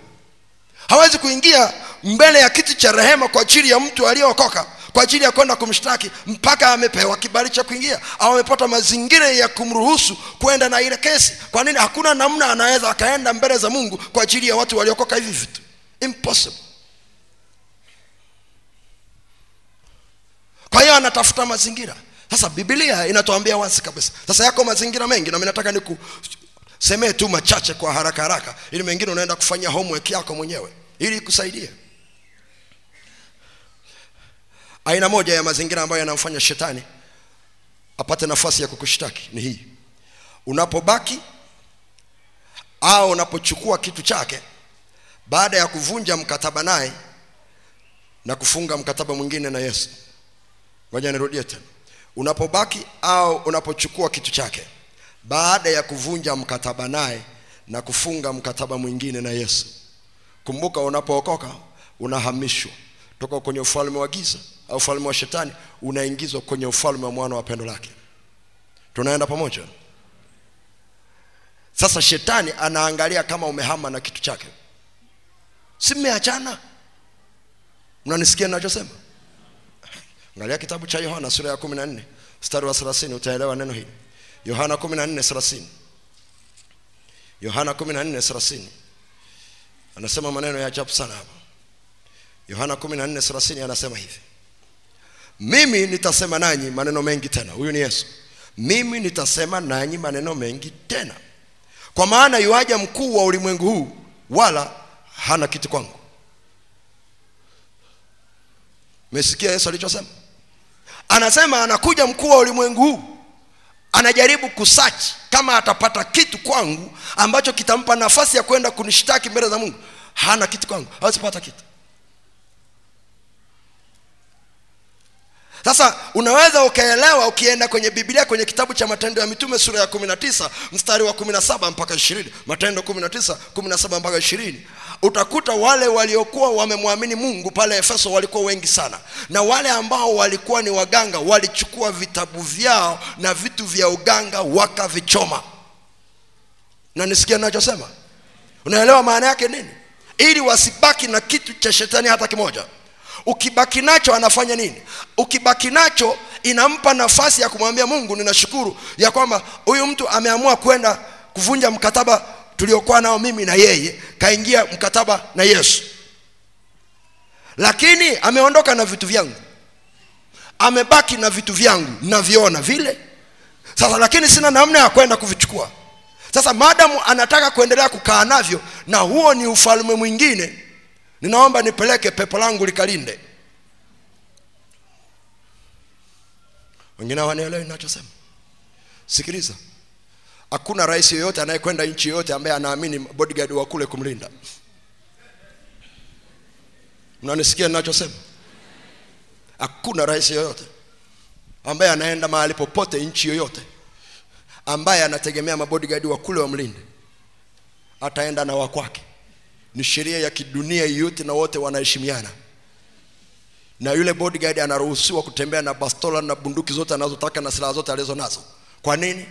Hawezi kuingia mbele ya kiti cha rehema kwa ajili ya mtu aliyeokoka kwa ajili ya kwenda kumshtaki mpaka amepewa kibali cha kuingia. Au amepata mazingira ya kumruhusu kwenda na ile kesi. Kwa nini? Hakuna namna anaweza akaenda mbele za mungu kwa ajili ya watu waliokoka hivi vitu. Impossible. Kwa hiyo anatafuta mazingira. Sasa biblia inatuambia wazi kabisa. Sasa yako mazingira mengi na mimi nataka nikusemee tu machache kwa haraka haraka ili mengine unaenda kufanya homework yako mwenyewe ili ikusaidie. Aina moja ya mazingira ambayo yanamfanya shetani apate nafasi ya kukushtaki ni hii. Unapobaki au unapochukua kitu chake baada ya kuvunja mkataba naye na kufunga mkataba mwingine na yesu. Ngoja nirudie tena. Unapobaki au unapochukua kitu chake baada ya kuvunja mkataba naye na kufunga mkataba mwingine na yesu. Kumbuka unapookoka unahamishwa. Toka kwenye ufalme wa giza au ufalme wa shetani unaingizwa kwenye ufalme wa mwana wa pendo lake. Tunaenda pamoja. Sasa shetani anaangalia kama umehama na kitu chake. Si mmeachana? Mnanisikia ninachosema? Angalia kitabu cha yohana sura ya kumi na nne mstari wa thelathini utaelewa neno hili yohana kumi na nne thelathini. Yohana kumi na nne thelathini. Anasema maneno ya ajabu sana hapa yohana kumi na nne thelathini anasema hivi. Mimi nitasema nanyi maneno mengi tena. Huyu ni yesu. Mimi nitasema nanyi maneno mengi tena. Kwa maana yuaja mkuu wa ulimwengu huu wala hana kitu kwangu. Mesikia yesu alichosema? Anasema anakuja mkuu wa ulimwengu huu anajaribu kusachi kama atapata kitu kwangu ambacho kitampa nafasi ya kwenda kunishtaki mbele za mungu. Hana kitu kwangu. Hawezipata kitu sasa unaweza ukaelewa ukienda kwenye biblia kwenye kitabu cha matendo ya mitume sura ya 19 mstari wa 17 mpaka 20 matendo 19 17 mpaka 20 utakuta wale waliokuwa wamemwamini mungu pale efeso walikuwa wengi sana. Na wale ambao walikuwa ni waganga walichukua vitabu vyao na vitu vya uganga wakavichoma. Na nisikia nachosema unaelewa maana yake nini? Ili wasibaki na kitu cha shetani hata kimoja ukibaki nacho anafanya nini? Ukibaki nacho inampa nafasi ya kumwambia mungu ninashukuru ya kwamba huyu mtu ameamua kwenda kuvunja mkataba tuliokuwa nao mimi na yeye kaingia mkataba na yesu. Lakini ameondoka na vitu vyangu. Amebaki na vitu vyangu naviona vile. Sasa lakini sina namna ya kwenda kuvichukua. Sasa madamu anataka kuendelea kukaa navyo na huo ni ufalme mwingine ninaomba nipeleke pepo langu likalinde. Wengine hawanielewi ninachosema. Sikiliza. Hakuna rais yoyote anayekwenda nchi yoyote ambaye anaamini bodyguard wa kule kumlinda. Mnanisikia ninachosema? Hakuna rais yoyote ambaye anaenda mahali popote nchi yoyote ambaye anategemea mabodyguard wa kule wamlinde. Ataenda na wakwake ni sheria ya kidunia yote na wote wanaheshimiana. Na yule bodyguard anaruhusiwa kutembea na bastola na bunduki zote anazotaka na silaha zote alizo nazo. Kwa nini?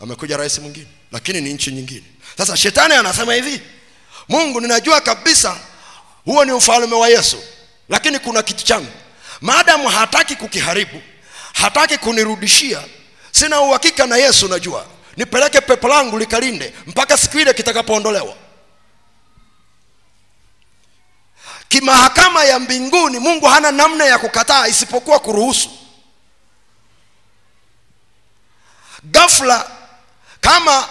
Amekuja rais mwingine lakini ni nchi nyingine. Sasa shetani anasema hivi mungu ninajua kabisa huo ni ufalme wa yesu lakini kuna kitu changu. Maadamu hataki kukiharibu hataki kunirudishia sina uhakika na yesu najua. Nipeleke pepo langu likalinde mpaka siku ile kitakapoondolewa kimahakama ya mbinguni mungu hana namna ya kukataa isipokuwa kuruhusu. Ghafla kama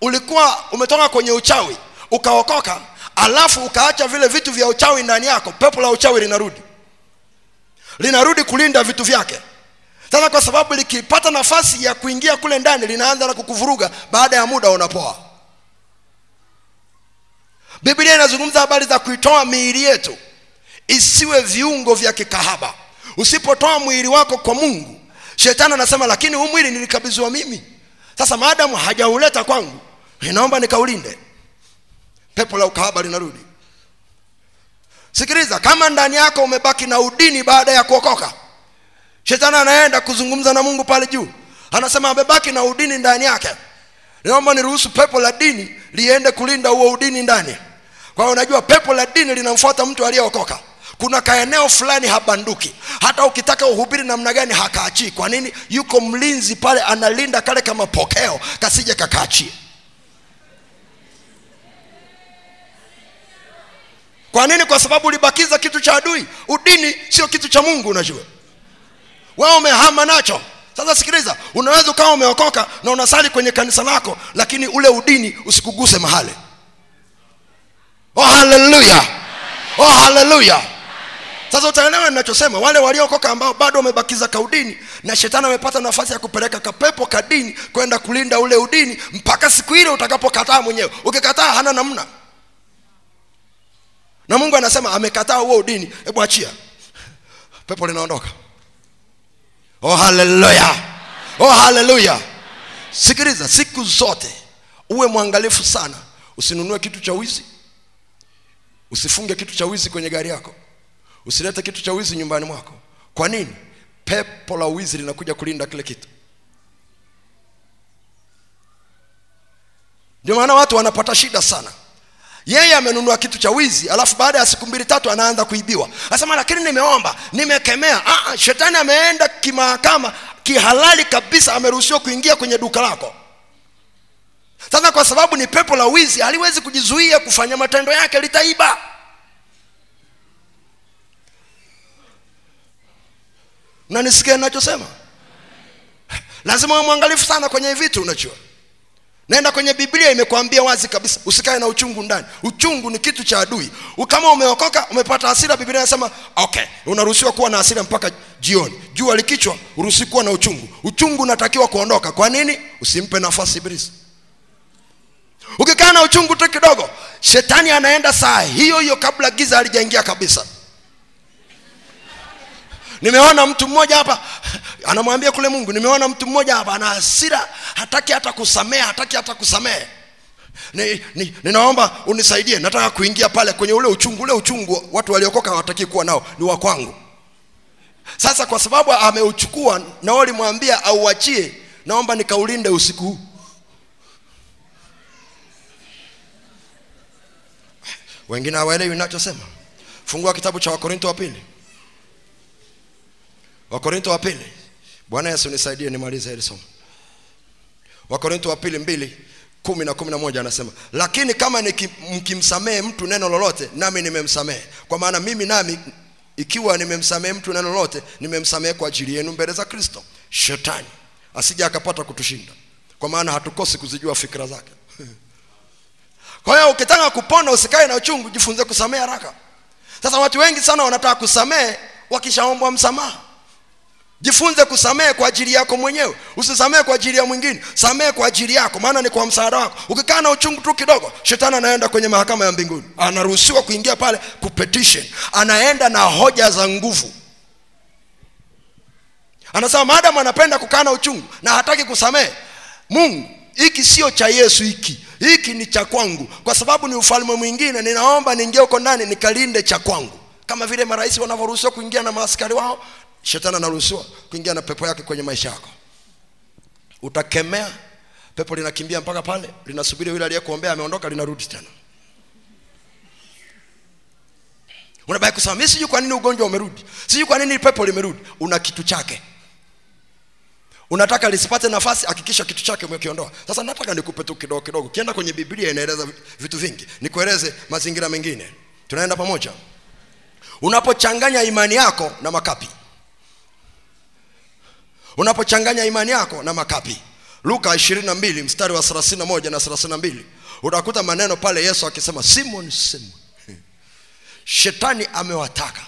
ulikuwa umetoka kwenye uchawi ukaokoka alafu ukaacha vile vitu vya uchawi ndani yako pepo la uchawi linarudi. Linarudi kulinda vitu vyake. Sasa kwa sababu likipata nafasi ya kuingia kule ndani linaanza na kukuvuruga baada ya muda unapoa biblia inazungumza habari za kuitoa miili yetu isiwe viungo vya kikahaba. Usipotoa mwili wako kwa mungu shetani anasema lakini huu mwili nilikabidhiwa mimi. Sasa maadamu hajauleta kwangu ninaomba nikaulinde. Pepo la ukahaba linarudi. Sikiliza kama ndani yako umebaki na udini baada ya kuokoka shetani anaenda kuzungumza na mungu pale juu. Anasema amebaki na udini ndani yake. Naomba niruhusu pepo la dini liende kulinda huo udini ndani kwa hiyo unajua pepo la dini linamfuata mtu aliyeokoka. Kuna kaeneo fulani habanduki. Hata ukitaka uhubiri namna gani hakaachii. Kwa nini? Yuko mlinzi pale analinda kale kama pokeo kasije kakaachie. Kwa nini? Kwa sababu ulibakiza kitu cha adui. Udini sio kitu cha mungu unajua. Wewe umehama nacho. Sasa sikiliza unaweza ukawa umeokoka na unasali kwenye kanisa lako lakini ule udini usikuguse mahali oh haleluya oh haleluya sasa utaelewa ninachosema. Wale waliokoka ambao bado wamebakiza kaudini na shetani amepata nafasi ya kupeleka kapepo kadini kwenda kulinda ule udini mpaka siku ile utakapokataa mwenyewe. Ukikataa hana namna. Na mungu anasema amekataa huo udini. Hebu achia. Pepo linaondoka. Oh haleluya oh haleluya sikiliza siku zote uwe mwangalifu sana. Usinunue kitu cha wizi usifunge kitu cha wizi kwenye gari yako. Usilete kitu cha wizi nyumbani mwako. Kwa nini? Pepo la wizi linakuja kulinda kile kitu. Ndio maana watu wanapata shida sana. Yeye amenunua kitu cha wizi alafu baada ya siku mbili tatu anaanza kuibiwa. Anasema lakini nimeomba nimekemea. Ah, shetani ameenda kimahakama kihalali kabisa ameruhusiwa kuingia kwenye duka lako sasa kwa sababu ni pepo la wizi haliwezi kujizuia kufanya matendo yake litaiba. Na nisikie ninachosema? Lazima uwe mwangalifu sana kwenye vitu unajua. Naenda kwenye biblia imekwambia wazi kabisa usikae na uchungu ndani. Uchungu ni kitu cha adui. Kama umeokoka umepata hasira biblia inasema okay unaruhusiwa kuwa na hasira mpaka jioni. Jua likichwa uruhusi kuwa na uchungu. Uchungu unatakiwa kuondoka. Kwa nini? Usimpe nafasi ibilisi ukikaa na uchungu tu kidogo shetani anaenda saa hiyo hiyo kabla giza halijaingia kabisa. Nimeona mtu mmoja hapa anamwambia kule mungu nimeona mtu mmoja hapa ana hasira hataki hata kusamehe hataki hata kusamehe. Ni, ni, ninaomba unisaidie nataka kuingia pale kwenye ule uchungu ule uchungu watu waliokoka hawataki kuwa nao ni wa kwangu. Sasa kwa sababu ameuchukua na limwambia auachie naomba nikaulinde usiku huu wengine hawaelewi nachosema fungua kitabu cha wakorinto wa pili. Wakorinto wa pili. Bwana yesu nisaidie nimalize hili somo. Wakorinto wa pili mbili kumi na kumi na moja anasema lakini kama mkimsamehe mtu neno lolote nami nimemsamehe. Kwa maana mimi nami ikiwa nimemsamehe mtu neno lolote nimemsamehe kwa ajili yenu mbele za kristo. Shetani asija akapata kutushinda. Kwa maana hatukosi kuzijua fikira zake kwa hiyo ukitaka kupona usikae na uchungu jifunze kusamehe haraka. Sasa watu wengi sana wanataka kusamehe wakishaombwa msamaha. Jifunze kusamehe kwa ajili yako mwenyewe. Usisamehe kwa ajili ya mwingine. Samehe kwa ajili yako maana ni kwa msaada wako. Ukikaa na uchungu tu kidogo shetani anaenda kwenye mahakama ya mbinguni. Anaruhusiwa kuingia pale kupetition anaenda na hoja za nguvu. Anasema maadamu anapenda kukaa na uchungu na hataki kusamehe mungu hiki sio cha yesu hiki hiki ni cha kwangu. Kwa sababu ni ufalme mwingine ninaomba niingie huko ndani nikalinde cha kwangu. Kama vile marais wanavyoruhusiwa kuingia na maaskari wao shetani anaruhusiwa kuingia na pepo yake kwenye maisha yako. Utakemea pepo linakimbia mpaka pale linasubiri yule aliyekuombea ameondoka linarudi tena. Unabaki kusema mi sijui kwa nini ugonjwa umerudi. Sijui kwa nini pepo limerudi. Una kitu chake unataka lisipate nafasi hakikisha kitu chake umekiondoa. Sasa nataka nikupe tu kidogo kidogo. Kienda kwenye biblia inaeleza vitu vingi. Nikueleze mazingira mengine. Tunaenda pamoja. Unapochanganya imani yako na makapi. Unapochanganya imani yako na makapi. Luka 22 mstari wa 31 na 32 utakuta maneno pale yesu akisema simon simon shetani amewataka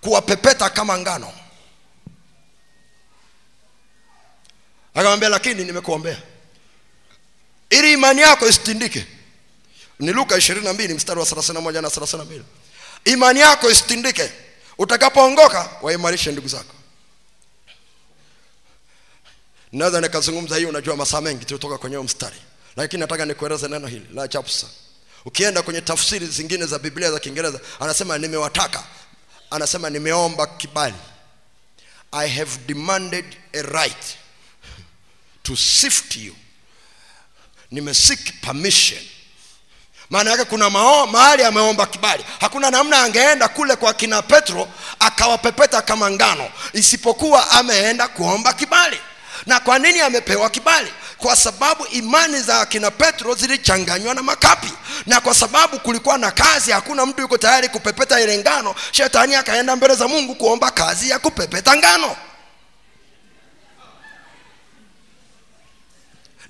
kuwapepeta kama ngano akamwambia lakini nimekuombea. Ili imani yako isitindike. Ni luka 22 mstari wa 31 na 32 imani yako isitindike. Utakapoongoka waimarishe ndugu zako. Naweza nikazungumza hii unajua masaa mengi tulitoka kwenye mstari. Lakini nataka nikueleze neno hili la chapsa ukienda kwenye tafsiri zingine za biblia za kiingereza anasema nimewataka anasema nimeomba kibali. I have demanded a right to sift you. Nimesik permission. Maana yake kuna mao, mahali ameomba kibali. Hakuna namna angeenda kule kwa kina petro akawapepeta kama ngano isipokuwa ameenda kuomba kibali. Na kwa nini amepewa kibali? Kwa sababu imani za akina petro zilichanganywa na makapi. Na kwa sababu kulikuwa na kazi hakuna mtu yuko tayari kupepeta ile ngano. Shetani akaenda mbele za mungu kuomba kazi ya kupepeta ngano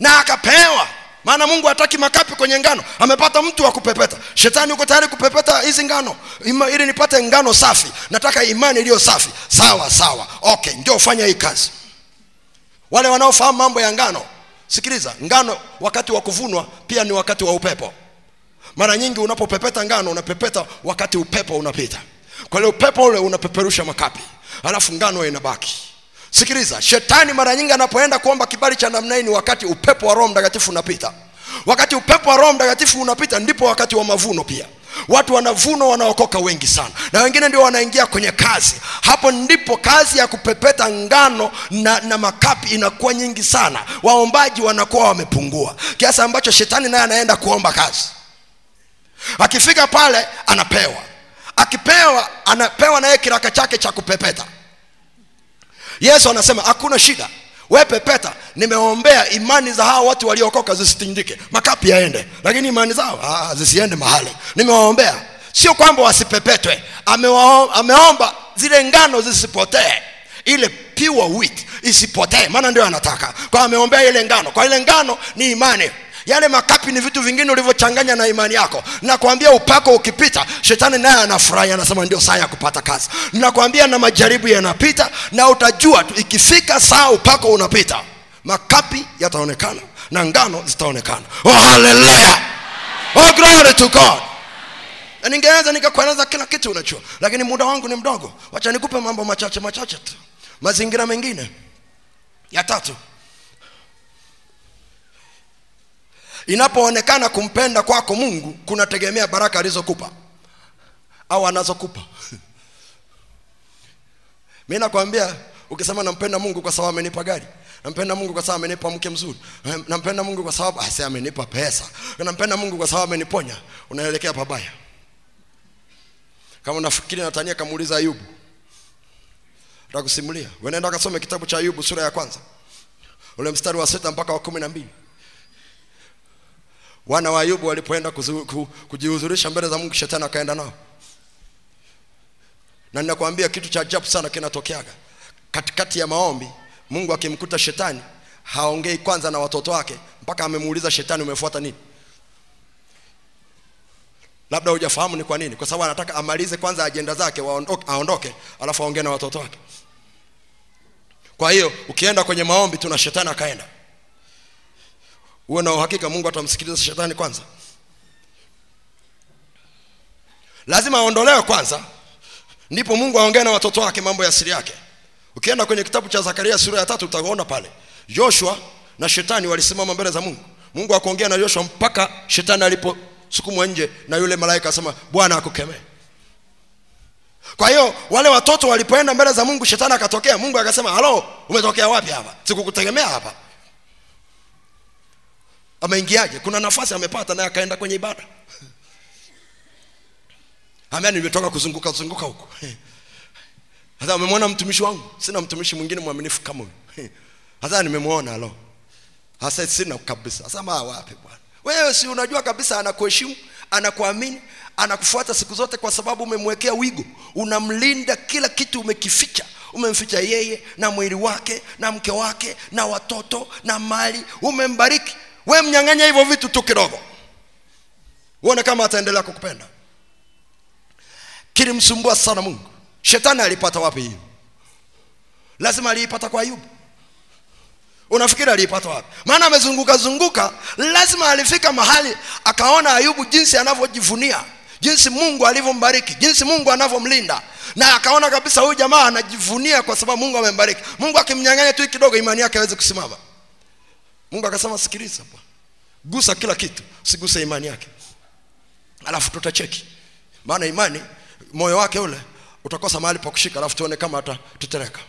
na akapewa. Maana mungu hataki makapi kwenye ngano. Amepata mtu wa kupepeta. Shetani uko tayari kupepeta hizi ngano. Ima, ili nipate ngano safi. Nataka imani iliyo safi. Sawa sawa. Okay ndio ufanya hii kazi. Wale wanaofahamu mambo ya ngano sikiliza ngano wakati wa kuvunwa pia ni wakati wa upepo. Mara nyingi unapopepeta ngano unapepeta wakati upepo unapita. Kwa hiyo upepo ule unapeperusha makapi. Alafu ngano inabaki sikiliza shetani mara nyingi anapoenda kuomba kibali cha namna hii ni wakati upepo wa roho mtakatifu unapita. Wakati upepo wa roho mtakatifu unapita ndipo wakati wa mavuno pia. Watu wanavuno wanaokoka wengi sana. Na wengine ndio wanaingia kwenye kazi. Hapo ndipo kazi ya kupepeta ngano na, na makapi inakuwa nyingi sana. Waombaji wanakuwa wamepungua. Kiasi ambacho shetani naye anaenda kuomba kazi. Akifika pale anapewa. Akipewa anapewa naye kiraka chake cha kupepeta yesu anasema hakuna shida. We pepeta nimeombea imani za hawa watu waliokoka zisitindike. Makapi yaende lakini imani zao ah, zisiende mahali. Nimewaombea. Sio kwamba wasipepetwe. Ameomba zile ngano zisipotee ile pure wheat isipotee. Maana ndio anataka. Kwa ameombea ile ngano. Kwa ile ngano ni imani yale makapi ni vitu vingine ulivyochanganya na imani yako. Nakwambia upako ukipita shetani naye anafurahi anasema ndio saa ya kupata kazi. Nakwambia na majaribu yanapita na utajua tu ikifika saa upako unapita makapi yataonekana na ngano zitaonekana. Oh haleluya oh glory to god! Na ningeweza nikakueleza kila kitu unachua lakini muda wangu ni mdogo. Wacha nikupe mambo machache machache tu. Mazingira mengine ya tatu inapoonekana kumpenda kwako mungu kunategemea baraka alizokupa au anazokupa. Mi nakwambia ukisema nampenda mungu kwa sababu amenipa gari nampenda mungu kwa sababu amenipa mke mzuri nampenda mungu kwa sababu ase amenipa pesa nampenda mungu kwa sababu ameniponya unaelekea pabaya. Kama unafikiri natania kamuuliza ayubu takusimulia wenaenda kasome kitabu cha ayubu sura ya kwanza ule mstari wa sita mpaka wa kumi na mbili wana wa ayubu walipoenda kujihudhurisha mbele za mungu shetani akaenda nao. Na ninakwambia kitu cha ajabu sana kinatokeaga. Katikati ya maombi mungu akimkuta shetani haongei kwanza na watoto wake mpaka amemuuliza shetani umefuata nini? Labda hujafahamu ni kwa nini kwa sababu anataka amalize kwanza ajenda zake waondoke, aondoke alafu aongee na watoto wake. Kwa hiyo ukienda kwenye maombi tuna shetani akaenda uwe na uhakika mungu atamsikiliza shetani kwanza. Lazima aondolewe kwanza ndipo mungu aongee na watoto wake mambo ya siri yake. Ukienda kwenye kitabu cha zakaria sura ya tatu utaona pale joshua na shetani walisimama mbele za mungu. Mungu akuongea na joshua mpaka shetani aliposukumwa nje na yule malaika asema bwana akukemee. Kwa hiyo wale watoto walipoenda mbele za mungu shetani akatokea. Mungu akasema halo umetokea wapi hapa? Sikukutegemea hapa ameingiaje? Kuna nafasi amepata naye akaenda kwenye ibada. Amea nimetoka kuzunguka zunguka huko hasa umemwona mtumishi wangu? Sina mtumishi mwingine mwaminifu kama huyu. Hasa nimemwona alo hasa sina kabisa. Hasa maa wapi bwana? Wewe si unajua kabisa anakuheshimu anakuamini anakufuata siku zote kwa sababu umemwekea wigo. Unamlinda kila kitu umekificha. Umemficha yeye na mwili wake na mke wake na watoto na mali. Umembariki we mnyang'anya hivyo vitu tu kidogo. Uone kama ataendelea kukupenda. Kilimsumbua sana mungu. Shetani alipata wapi hiyo? Lazima aliipata kwa ayubu. Unafikiri aliipata wapi? Maana amezunguka zunguka lazima alifika mahali akaona ayubu jinsi anavyojivunia jinsi mungu alivyombariki jinsi mungu anavyomlinda. Na akaona kabisa huyu jamaa anajivunia kwa sababu mungu amembariki. Mungu akimnyang'anya tu kidogo imani yake aweze kusimama mungu akasema sikiliza bwana. Gusa kila kitu usiguse imani yake. Alafu tutacheki. Maana imani moyo wake ule utakosa mahali pa kushika alafu tuone kama atatetereka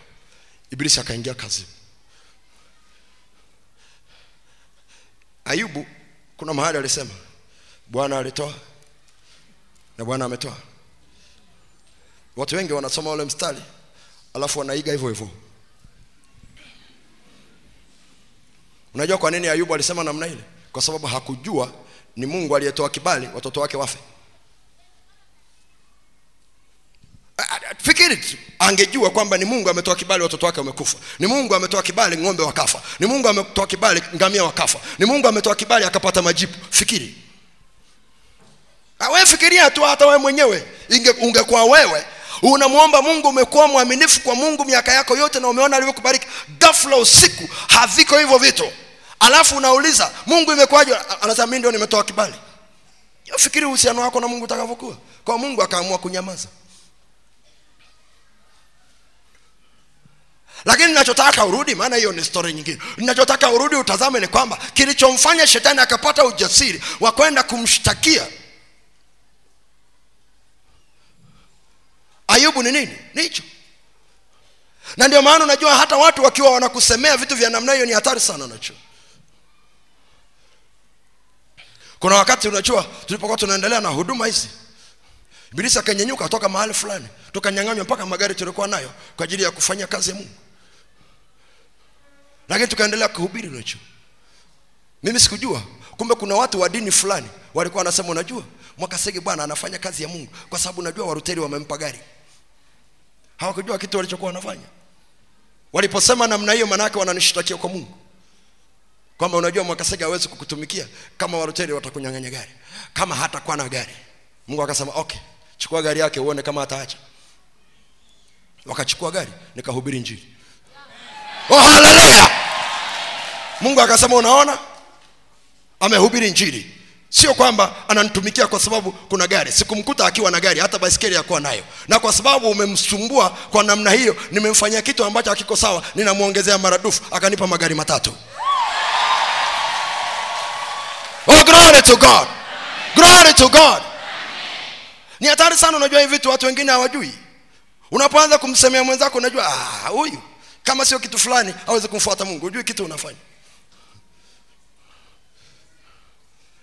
ibilisi akaingia kazi ayubu kuna mahali alisema bwana alitoa na bwana ametoa. Watu wengi wanasoma ule mstari alafu wanaiga hivyo hivyo unajua kwa nini ayubu alisema namna ile? Kwa sababu hakujua ni mungu aliyetoa kibali watoto wake wafe. Fikiri angejua kwamba ni mungu ametoa kibali watoto wake wamekufa. Ni mungu ametoa kibali ng'ombe wakafa. Ni mungu ametoa kibali ngamia wakafa. Ni mungu ametoa kibali akapata majibu fikiri. We fikiria tu hata wewe mwenyewe. Inge ungekuwa wewe unamwomba mungu umekuwa mwaminifu kwa mungu miaka yako yote na umeona alivyokubariki. Gafula usiku haviko hivyo vitu. Alafu unauliza mungu imekuwaje? Anasema mi ndio nimetoa kibali. Fikiri uhusiano wako na mungu utakavyokuwa. Kwa mungu akaamua kunyamaza. Lakini ninachotaka urudi maana hiyo ni story nyingine. Ninachotaka urudi utazame ni kwamba kilichomfanya shetani akapata ujasiri wa kwenda kumshtakia ayubu ni nini? Ni hicho. Na ndio maana unajua hata watu wakiwa wanakusemea vitu vya namna hiyo ni hatari sana unajua. Kuna wakati unajua tulipokuwa tunaendelea na huduma hizi ibilisi akanyenyuka kutoka mahali fulani tukanyang'anywa mpaka magari tulikuwa nayo kwa ajili ya kufanya kazi ya mungu. Lakini tukaendelea kuhubiri unajua. Mimi sikujua kumbe kuna watu wa dini fulani walikuwa wanasema unajua mwakasege bwana anafanya kazi ya mungu kwa sababu unajua waruteri wamempa gari hawakujua kitu walichokuwa wanafanya. Waliposema namna hiyo maanaake wananishtakia kwa mungu. Kwamba unajua mwakasege hawezi kukutumikia kama waruteri watakunyang'anya gari kama hatakuwa na gari. Mungu akasema okay chukua gari yake uone kama ataacha. Wakachukua gari nikahubiri njiri oh haleluya! Mungu akasema unaona? Amehubiri njiri sio kwamba ananitumikia kwa sababu kuna gari. Sikumkuta akiwa na gari hata baiskeli yakuwa nayo. Na kwa sababu umemsumbua kwa namna hiyo nimemfanyia kitu ambacho hakiko sawa ninamwongezea maradufu akanipa magari matatu. Oh glory to god. Glory to god. Ni hatari sana unajua hivi vitu watu wengine hawajui. Unapoanza kumsemea mwenzako unajua ah, huyu kama sio kitu fulani awezi kumfuata mungu. Hujui kitu unafanya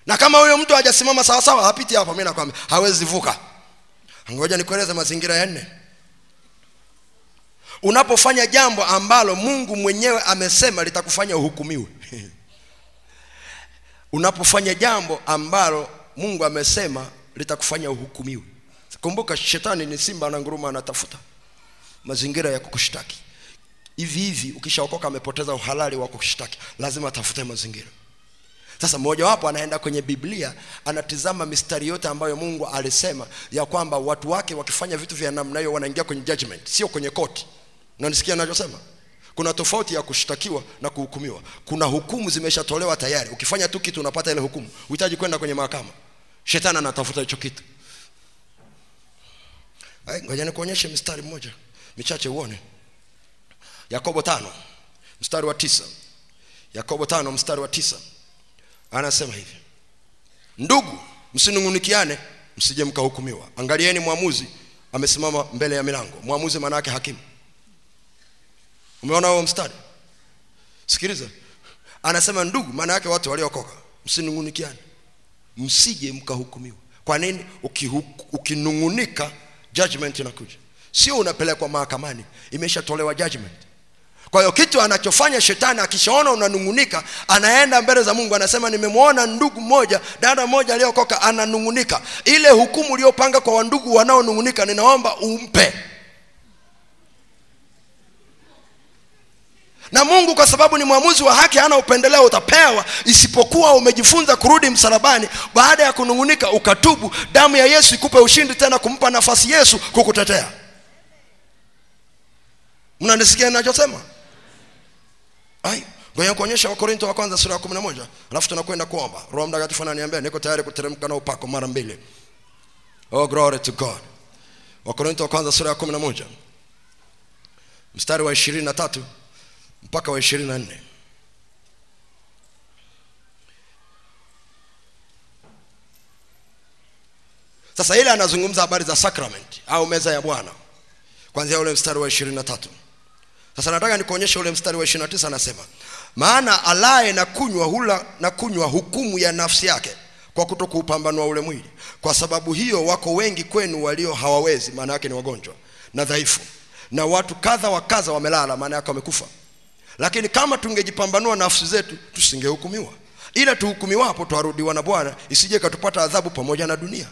na kama huyo mtu hajasimama sawasawa hapiti hapa. Mi nakwambia hawezi vuka. Ngoja nikueleze mazingira ya nne. Unapofanya jambo ambalo mungu mwenyewe amesema litakufanya uhukumiwe. Unapofanya jambo ambalo mungu amesema litakufanya uhukumiwe. Kumbuka shetani ni simba na nguruma anatafuta mazingira ya kukushtaki. Hivi hivi ukishaokoka amepoteza uhalali wa kukushtaki. Lazima atafute mazingira sasa mmojawapo anaenda kwenye biblia anatizama mistari yote ambayo mungu alisema ya kwamba watu wake wakifanya vitu vya namna hiyo wanaingia kwenye judgment sio kwenye koti unanisikia nachosema kuna tofauti ya kushtakiwa na kuhukumiwa. Kuna hukumu zimeshatolewa tayari. Ukifanya tu kitu unapata ile hukumu. Uhitaji kwenda kwenye mahakama. Shetani anatafuta hicho kitu. Ai, ngoja nikuonyeshe mstari mmoja. Michache uone. Yakobo tano mstari wa tisa. Yakobo tano mstari wa tisa anasema hivi. Ndugu msinungunikiane msije mkahukumiwa. Angalieni mwamuzi amesimama mbele ya milango. Mwamuzi maana yake hakimu. Umeona huo mstari? Sikiliza. Anasema ndugu maana yake watu waliokoka msinungunikiane. Msije mkahukumiwa. Kwa nini? Ukinung'unika judgment inakuja. Sio unapelekwa mahakamani. Imeshatolewa judgment kwa hiyo kitu anachofanya shetani akishaona unanung'unika anaenda mbele za mungu anasema nimemwona ndugu mmoja dada mmoja aliyokoka ananung'unika. Ile hukumu uliyopanga kwa wandugu wanaonung'unika ninaomba umpe. Na mungu kwa sababu ni mwamuzi wa haki ana upendeleo utapewa. Isipokuwa umejifunza kurudi msalabani baada ya kunung'unika ukatubu damu ya yesu ikupe ushindi tena kumpa nafasi yesu kukutetea. Mnanisikia ninachosema ai ngoja kuonyesha wakorinto wa kwanza sura ya kumi na moja. Alafu tunakwenda kuomba. Roho mtakatifu ananiambia niko tayari kuteremka na upako mara mbili. Oh glory to god. Wakorinto wa kwanza sura ya kumi na moja. Mstari wa ishirini na tatu mpaka wa ishirini na nne. Sasa ile anazungumza habari za sacrament au meza ya bwana kwanzia ule mstari wa ishirini na tatu sasa nataka nikuonyeshe ule mstari wa ishirini na tisa anasema maana alaye na kunywa hula na kunywa hukumu ya nafsi yake kwa kuto kuupambanua ule mwili. Kwa sababu hiyo wako wengi kwenu walio hawawezi maana yake ni wagonjwa na dhaifu. Na watu kadha wa kadha wamelala maana yake wamekufa. Lakini kama tungejipambanua nafsi zetu tusingehukumiwa. Ila tuhukumiwapo twarudiwa na bwana isije katupata adhabu pamoja na dunia.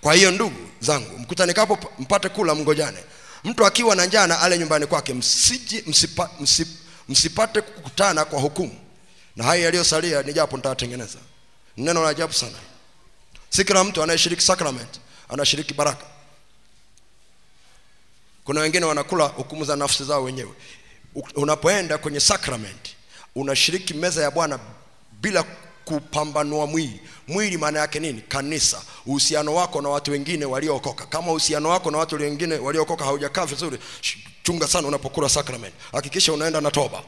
Kwa hiyo ndugu zangu mkutanikapo mpate kula mngojane mtu akiwa na njaa na ale nyumbani kwake msije msipa, msip, msipate kukutana kwa hukumu. Na hayo yaliyosalia ni japo nitawatengeneza. Ni neno la ajabu sana. Si kila mtu anayeshiriki sacrament anashiriki baraka. Kuna wengine wanakula hukumu za nafsi zao wenyewe. Unapoenda kwenye sacrament unashiriki meza ya bwana bila kupambanua mwili. Mwili maana yake nini? Kanisa. Uhusiano wako na watu wengine waliookoka. Kama uhusiano wako na watu wengine waliookoka haujakaa vizuri chunga sana unapokula sacrament. Hakikisha unaenda na toba.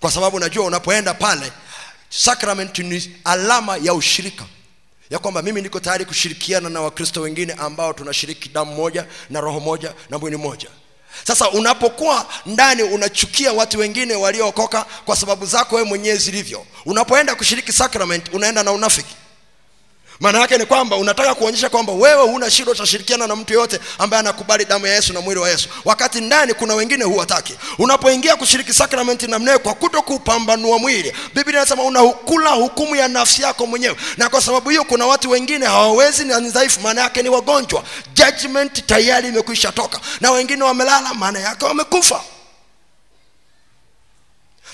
Kwa sababu najua unapoenda pale sacrament ni alama ya ushirika. Ya kwamba mimi niko tayari kushirikiana na wakristo wengine ambao tunashiriki damu moja na roho moja na mwili moja sasa unapokuwa ndani unachukia watu wengine waliookoka kwa sababu zako wewe mwenyewe zilivyo. Unapoenda kushiriki sacrament unaenda na unafiki maana yake ni kwamba unataka kuonyesha kwamba wewe huna shida utashirikiana na mtu yoyote ambaye anakubali damu ya yesu na mwili wa yesu. Wakati ndani kuna wengine huwataki. Unapoingia kushiriki sakramenti mnewe kwa kuto kupambanua mwili biblia inasema unakula hukumu ya nafsi yako mwenyewe. Na kwa sababu hiyo kuna watu wengine hawawezi na ni dhaifu maana yake ni wagonjwa. Judgment tayari imekwisha toka. Na wengine wamelala maana yake wamekufa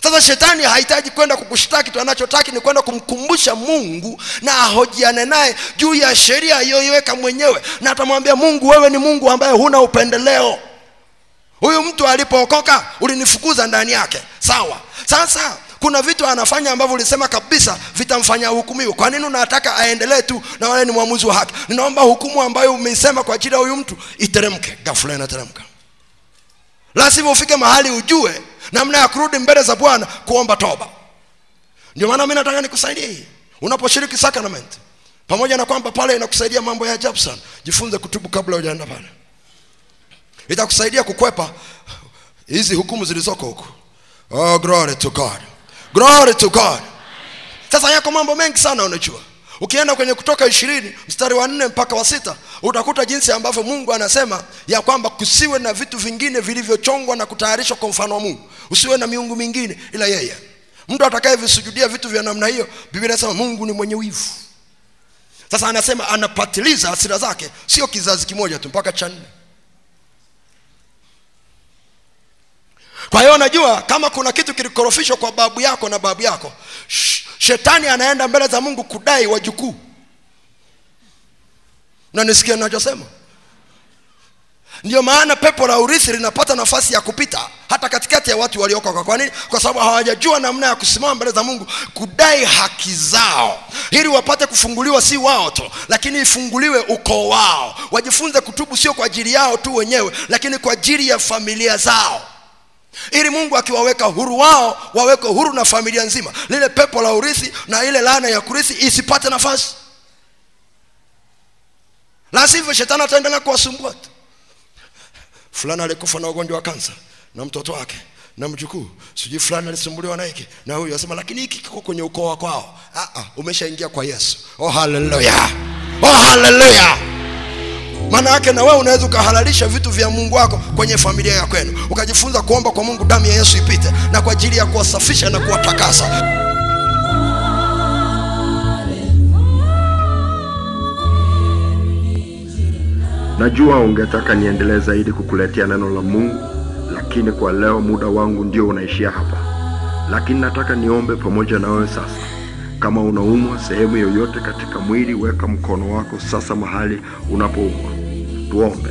sasa shetani hahitaji kwenda kukushtaki tu anachotaki ni kwenda kumkumbusha mungu na ahojiane naye juu ya sheria aliyoiweka mwenyewe na atamwambia mungu wewe ni mungu ambaye huna upendeleo. Huyu mtu alipookoka ulinifukuza ndani yake. Sawa. Sasa kuna vitu anafanya ambavyo ulisema kabisa vitamfanya ahukumiwe. Kwa nini unataka aendelee tu na wale ni mwamuzi wa haki? Ninaomba hukumu ambayo umeisema kwa ajili ya huyu mtu iteremke gafula inateremka. Lazima ufike mahali ujue namna ya kurudi mbele za bwana kuomba toba. Ndio maana mi nataka nikusaidie hii. Unaposhiriki sacrament pamoja na kwamba pale inakusaidia mambo ya ajabu sana jifunze kutubu kabla hujaenda pale. Itakusaidia kukwepa hizi hukumu zilizoko huku oh, glory to god. Glory to god. Sasa yako mambo mengi sana unajua. Ukienda kwenye kutoka ishirini mstari wa nne mpaka wa sita utakuta jinsi ambavyo mungu anasema ya kwamba kusiwe na vitu vingine vilivyochongwa na kutayarishwa kwa mfano wa mungu usiwe na miungu mingine ila yeye. Mtu atakayevisujudia vitu vya namna hiyo biblia inasema mungu ni mwenye wivu. Sasa anasema anapatiliza hasira zake sio kizazi kimoja tu mpaka cha nne. Kwa hiyo unajua kama kuna kitu kilikorofishwa kwa babu yako na babu yako sh- shetani anaenda mbele za mungu kudai wajukuu. Nanisikia nachosema ndio maana pepo la urithi linapata nafasi ya kupita hata katikati ya watu waliokoka kwa nini? Kwa sababu hawajajua namna ya kusimama mbele za mungu kudai haki zao ili wapate kufunguliwa si wao tu lakini ifunguliwe ukoo wao. Wajifunze kutubu sio kwa ajili yao tu wenyewe lakini kwa ajili ya familia zao. Ili mungu akiwaweka huru wao wawekwe huru na familia nzima. Lile pepo la urithi na ile laana ya kurithi isipate nafasi. La sivyo shetani ataendelea kuwasumbua tu fulani alikufa na ugonjwa wa kansa na mtoto wake na mjukuu. Sijui fulani alisumbuliwa na hiki na huyu asema lakini hiki kiko kwenye ukoo wa kwao. Ah, ah, umeshaingia kwa yesu. Oh haleluya oh haleluya maana yake na wewe unaweza ukahalalisha vitu vya mungu wako kwenye familia ya kwenu. Ukajifunza kuomba kwa mungu damu ya yesu ipite na kwa ajili ya kuwasafisha na kuwatakasa najua ungetaka niendelee zaidi kukuletea neno la mungu lakini kwa leo muda wangu ndio unaishia hapa. Lakini nataka niombe pamoja na wewe sasa. Kama unaumwa sehemu yoyote katika mwili weka mkono wako sasa mahali unapoumwa. Tuombe